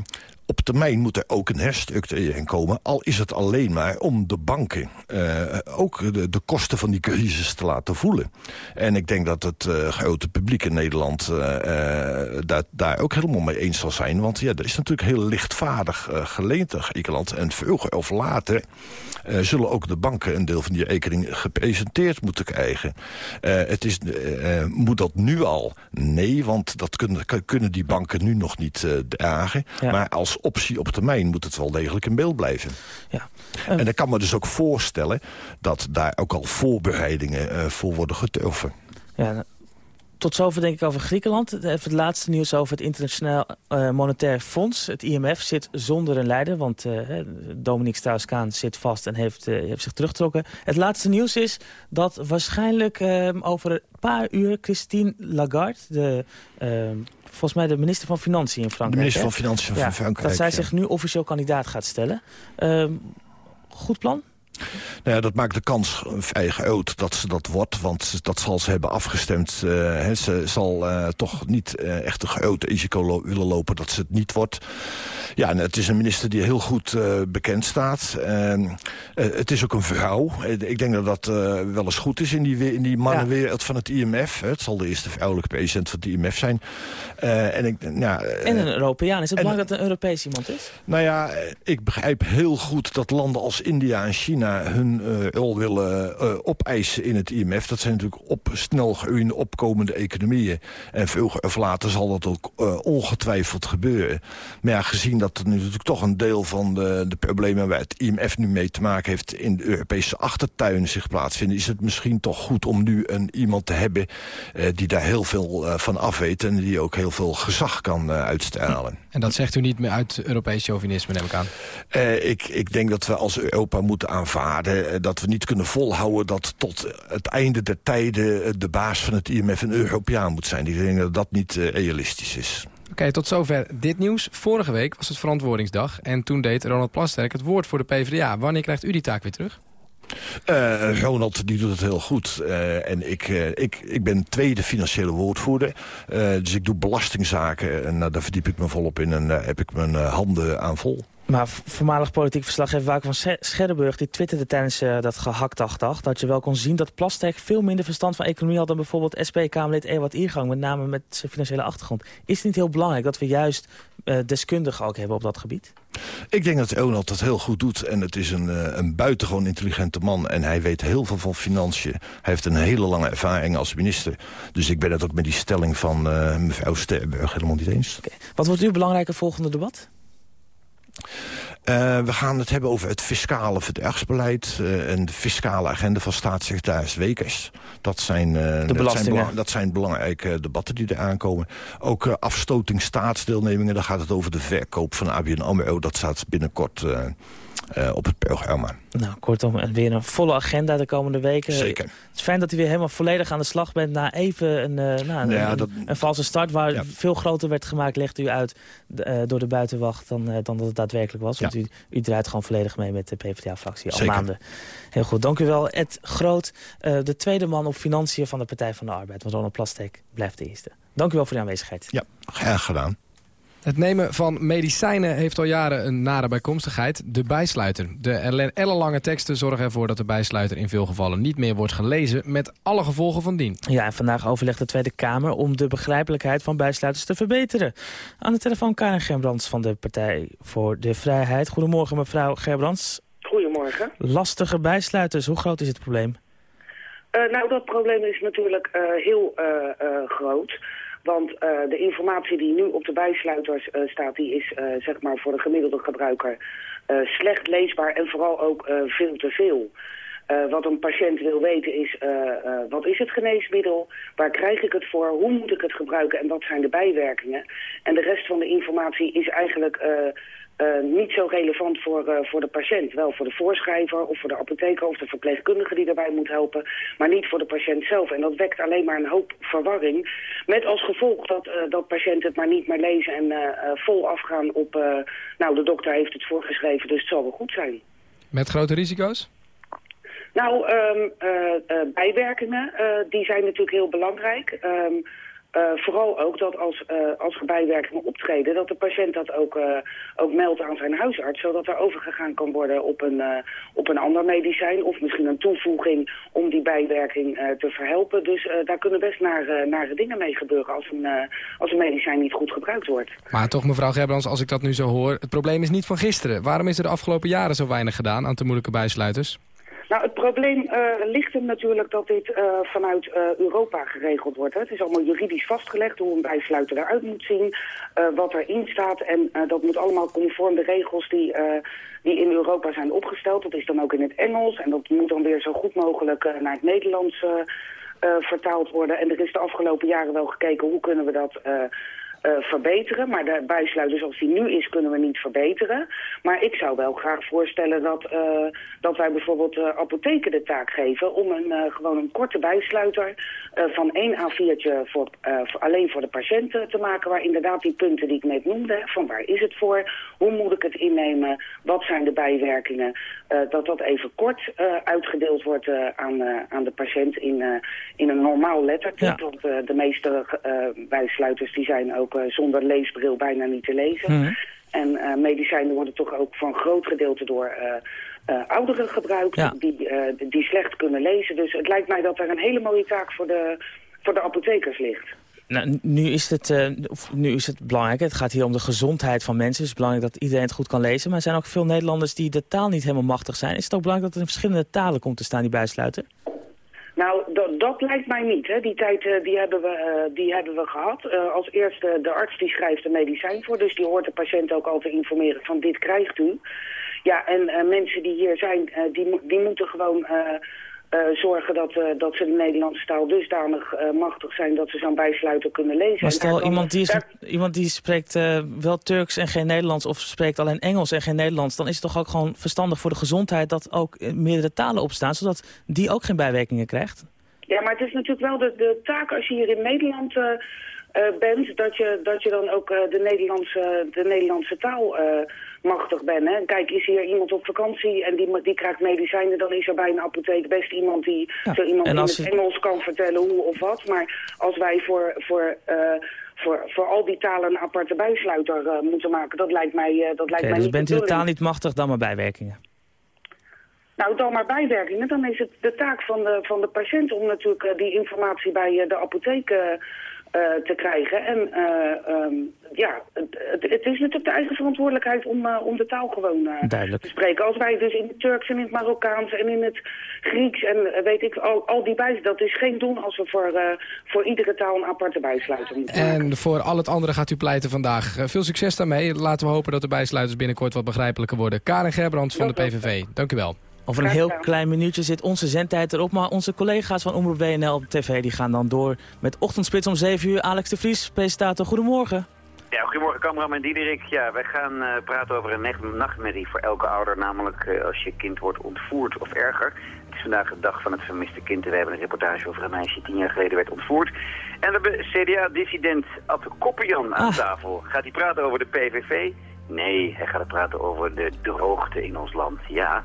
op termijn moet er ook een herstructurering komen. Al is het alleen maar om de banken uh, ook de, de, kosten van die crisis te laten voelen. En ik denk dat het uh, grote publiek in Nederland uh, daar, daar ook helemaal mee eens zal zijn. Want ja, er is natuurlijk heel lichtvaardig geleend aan Griekenland. En vroeger of later zullen ook de banken een deel van die rekening gepresenteerd moeten krijgen. het is, moet dat nu al? Nee, want dat kunnen, kunnen die banken nu nog niet dragen. Ja. Maar als optie op termijn moet het wel degelijk in beeld blijven. Ja. En ik kan me dus ook voorstellen dat daar ook al voorbereidingen uh, voor worden getroffen. Ja,
tot zover denk ik over Griekenland. Even het laatste nieuws over het Internationaal uh, Monetair Fonds. Het IMF zit zonder een leider, want uh, Dominique Strauss-Kaan zit vast en heeft, uh, heeft zich teruggetrokken. Het laatste nieuws is dat waarschijnlijk ehm, over een paar uur Christine Lagarde... de ehm, volgens mij de minister van Financiën in Frankrijk.
De minister van Financiën van Frankrijk.
Dat zij zich nu officieel kandidaat gaat stellen. Uh, goed plan?
Nou ja, dat maakt de kans vrij groot dat ze dat wordt. Want dat zal ze hebben afgestemd. Uh, ze zal uh, toch niet uh, echt een groot risico lo willen lopen dat ze het niet wordt. Ja, en het is een minister die heel goed bekend staat. het is ook een vrouw. ik denk dat dat wel eens goed is in die, in die mannenwereld van het IMF. Het zal de eerste vrouwelijke president van het IMF zijn. en, ik,
en een Europeaan. Is het belangrijk dat het een Europees iemand is?
Nou ja, ik begrijp heel goed dat landen als India en China hun uh, rol willen uh, opeisen in het IMF. Dat zijn natuurlijk op snel groeiende opkomende economieën. En vroeger of later zal dat ook ongetwijfeld gebeuren. Maar ja, gezien dat er nu natuurlijk toch een deel van de, de problemen... waar het IMF nu mee te maken heeft in de Europese achtertuin zich plaatsvinden... is het misschien toch goed om nu een, iemand te hebben die daar heel veel van af weet... en die ook heel veel gezag kan uitstralen.
En dat zegt u niet meer uit Europees chauvinisme, neem ik aan?
ik, ik denk dat we als Europa moeten aanvaarden eh, dat we niet kunnen volhouden dat tot het einde der tijden... Eh, de baas van het IMF een Europeaan moet zijn. Ik denk dat dat niet uh, realistisch is.
Oké, tot zover dit nieuws. Vorige week was het verantwoordingsdag. En toen deed Ronald Plasterk het woord voor de PvdA. Wanneer krijgt u die taak weer terug?
Uh, Ronald die doet het heel goed. Uh, en ik, uh, ik, ik ben tweede financiële woordvoerder. dus ik doe belastingzaken. En daar verdiep ik me volop in. En daar heb ik mijn handen aan vol.
Maar voormalig politiek verslaggever Wouter van Scherrenburg... die twitterde tijdens uh, dat gehaktdag dat je wel kon zien dat Plastek veel minder verstand van economie had... dan bijvoorbeeld SP-Kamerlid Ewart Iergang, met name met zijn financiële achtergrond. Is het niet heel belangrijk dat we juist uh, deskundigen ook hebben op dat gebied?
Ik denk dat Ronald dat heel goed doet. En het is een, uh, een buitengewoon intelligente man. En hij weet heel veel van financiën. Hij heeft een hele lange ervaring als minister. Dus ik ben het ook met die stelling van mevrouw Sterberg helemaal niet eens.
Okay. Wat wordt uw belangrijke volgende debat?
Uh, we gaan het hebben over het fiscale verdragsbeleid... Uh, en de fiscale agenda van staatssecretaris Wekers. Dat zijn, uh, dat zijn, dat zijn, belangrijke debatten die er aankomen. Ook afstoting staatsdeelnemingen, dan gaat het over de verkoop van ABN AMRO. Dat staat binnenkort uh, op het programma.
Nou, kortom, weer een volle agenda de komende weken.
Zeker.
Het is fijn dat u weer helemaal volledig aan de slag bent... na even een, uh, nou, ja, een, dat... een, valse start waar ja. veel groter werd gemaakt... legt u uit uh, door de buitenwacht dan, dan dat het daadwerkelijk was. Want u, u draait gewoon volledig mee met de PvdA-fractie al maanden. Heel goed, dank u wel. Ed Groot, de tweede man op financiën van de Partij van de Arbeid. Want Ronald Plastek blijft de eerste. Dank u wel voor uw aanwezigheid.
Ja, graag gedaan.
Het nemen van medicijnen heeft al jaren een nare bijkomstigheid, de bijsluiter. De ellenlange teksten zorgen ervoor dat de bijsluiter in veel gevallen niet meer wordt gelezen, met alle gevolgen van dien.
Ja, en vandaag overlegt de Tweede Kamer om de begrijpelijkheid van bijsluiters te verbeteren. Aan de telefoon Karen Gerbrands van de Partij voor de Vrijheid. Goedemorgen mevrouw Gerbrands.
Goedemorgen.
Lastige bijsluiters, hoe groot is het probleem?
Uh, nou, dat probleem is natuurlijk uh, heel uh, groot. Want de informatie die nu op de bijsluiters staat, die is zeg maar voor de gemiddelde gebruiker slecht leesbaar en vooral ook veel te veel. wat een patiënt wil weten is, wat is het geneesmiddel, waar krijg ik het voor, hoe moet ik het gebruiken en wat zijn de bijwerkingen. En de rest van de informatie is eigenlijk uh, niet zo relevant voor, uh, voor de patiënt. Wel voor de voorschrijver of voor de apotheker of de verpleegkundige die daarbij moet helpen. Maar niet voor de patiënt zelf. En dat wekt alleen maar een hoop verwarring. Met als gevolg dat, uh, dat patiënten het maar niet meer lezen en vol afgaan op... nou, de dokter heeft het voorgeschreven, dus het zal wel goed zijn.
Met grote risico's?
Nou, um, bijwerkingen, die zijn natuurlijk heel belangrijk... Um, uh, vooral ook dat als, uh, als er bijwerkingen optreden... dat de patiënt dat ook, uh, ook meldt aan zijn huisarts... zodat er overgegaan kan worden op een, op een ander medicijn... of misschien een toevoeging om die bijwerking te verhelpen. Dus daar kunnen best nare, nare dingen mee gebeuren... Als een, als een medicijn niet goed gebruikt wordt.
Maar toch, mevrouw Gerbrands, als ik dat nu zo hoor... het probleem is niet van gisteren. Waarom is er de afgelopen jaren zo weinig gedaan aan te moeilijke bijsluiters?
Nou, het probleem uh, ligt hem natuurlijk dat dit uh, vanuit uh, Europa geregeld wordt. Hè. Het is allemaal juridisch vastgelegd hoe een bijsluiter eruit moet zien, wat erin staat. En dat moet allemaal conform de regels die, die in Europa zijn opgesteld. Dat is dan ook in het Engels en dat moet dan weer zo goed mogelijk naar het Nederlands vertaald worden. En er is de afgelopen jaren wel gekeken hoe kunnen we dat uh, verbeteren. Maar de bijsluiter zoals die nu is kunnen we niet verbeteren. Maar ik zou wel graag voorstellen dat, uh, dat wij bijvoorbeeld uh, apotheken de taak geven... om een, gewoon een korte bijsluiter van één A4'tje voor, voor, alleen voor de patiënten te maken... waar inderdaad die punten die ik net noemde, van waar is het voor... hoe moet ik het innemen, wat zijn de bijwerkingen... dat dat even kort uitgedeeld wordt aan, aan de patiënt in, in een normaal lettertype. Ja. Want de meeste bijsluiters die zijn ook uh, zonder leesbril bijna niet te lezen. Mm. En uh, medicijnen worden toch ook van groot gedeelte door uh, ouderen gebruikt ja. die, die slecht kunnen lezen. Dus het lijkt mij dat er een hele mooie taak voor de, voor de apothekers ligt.
Nou, nu, is het, uh, nu is het belangrijk, het gaat hier om de gezondheid van mensen. Het is belangrijk dat iedereen het goed kan lezen. Maar er zijn ook veel Nederlanders die de taal niet helemaal machtig zijn. Is het ook belangrijk dat er in verschillende talen komt te staan die bijsluiten?
Nou, dat lijkt mij niet. Hè. Die tijd uh, die hebben, we, uh, die hebben we gehad. Uh, als eerste de arts die schrijft een medicijn voor. Dus die hoort de patiënt ook al te informeren van dit krijgt u. Ja, en mensen die hier zijn, die, die moeten gewoon uh, zorgen dat, uh, dat ze de Nederlandse taal dusdanig uh, machtig zijn dat ze zo'n bijsluiter kunnen lezen.
Maar stel, iemand die, is, daar... iemand die spreekt wel Turks en geen Nederlands of spreekt alleen Engels en geen Nederlands, dan is het toch ook gewoon verstandig voor de gezondheid dat ook meerdere talen opstaan, zodat die ook geen bijwerkingen krijgt?
Ja, maar het is natuurlijk wel de, de taak als je hier in Nederland bent, dat je, dat je dan ook de, Nederlandse, de Nederlandse taal machtig bent. Hè? Kijk, is hier iemand op vakantie en die, die krijgt medicijnen, dan is er bij een apotheek best iemand die ja. zo iemand in het je... Engels kan vertellen hoe of wat. Maar als wij voor, voor, voor, voor al die talen een aparte bijsluiter moeten maken, dat lijkt mij, dat lijkt mij
dus
niet
bent u de taal niet machtig, dan maar bijwerkingen?
Nou, dan maar bijwerkingen. Dan is het de taak van de, van de patiënt om natuurlijk die informatie bij de apotheek uh, te krijgen. En uh, um, ja, het, het, is natuurlijk de eigen verantwoordelijkheid om, uh, om de taal gewoon te spreken. Als wij dus in het Turks en in het Marokkaans en in het Grieks en weet ik, al, al die bij, dat is geen doen als we voor, voor iedere taal een aparte bijsluiter moeten
En voor al het andere gaat u pleiten vandaag. veel succes daarmee. Laten we hopen dat de bijsluiters binnenkort wat begrijpelijker worden. Karen Gerbrands van de PVV, dank u wel.
Over een heel klein minuutje zit onze zendtijd erop. Maar onze collega's van Omroep WNL op tv die gaan dan door met ochtendspits om 7 uur. Alex de Vries, presentator, goedemorgen.
Ja, goedemorgen cameraman Diederik. Ja, wij gaan uh, praten over een nachtmerrie voor elke ouder. Namelijk uh, als je kind wordt ontvoerd of erger. Het is vandaag de dag van het vermiste kind. En we hebben een reportage over een meisje die tien jaar geleden werd ontvoerd. En we hebben CDA-dissident Ad Koppenjan aan ah. tafel. Gaat hij praten over de PVV? Nee, hij gaat praten over de droogte in ons land. Ja,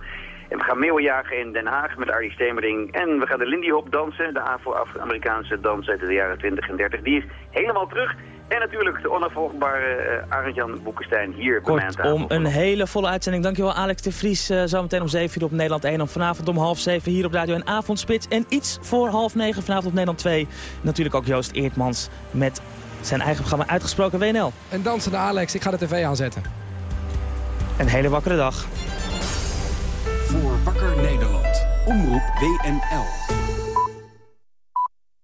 en we gaan meeuwenjagen in Den Haag met Arie Stemering. En we gaan de Lindy Hop dansen, de Afro-Amerikaanse dans uit de jaren 20 en 30. Die is helemaal terug. En natuurlijk de onafvolgbare uh, Arend-Jan Boekenstein hier bij mij aan tafel.
om een hele volle uitzending. Dankjewel Alex de Vries. Uh, zometeen om 7 uur op Nederland 1. Om vanavond om half 7 hier op Radio en Avondspits. En iets voor half 9 vanavond op Nederland 2. Natuurlijk ook Joost Eertmans met zijn eigen programma Uitgesproken WNL.
En dansende Alex, ik ga de tv aanzetten.
Een hele wakkere dag.
Voor Wakker Nederland. Omroep WNL.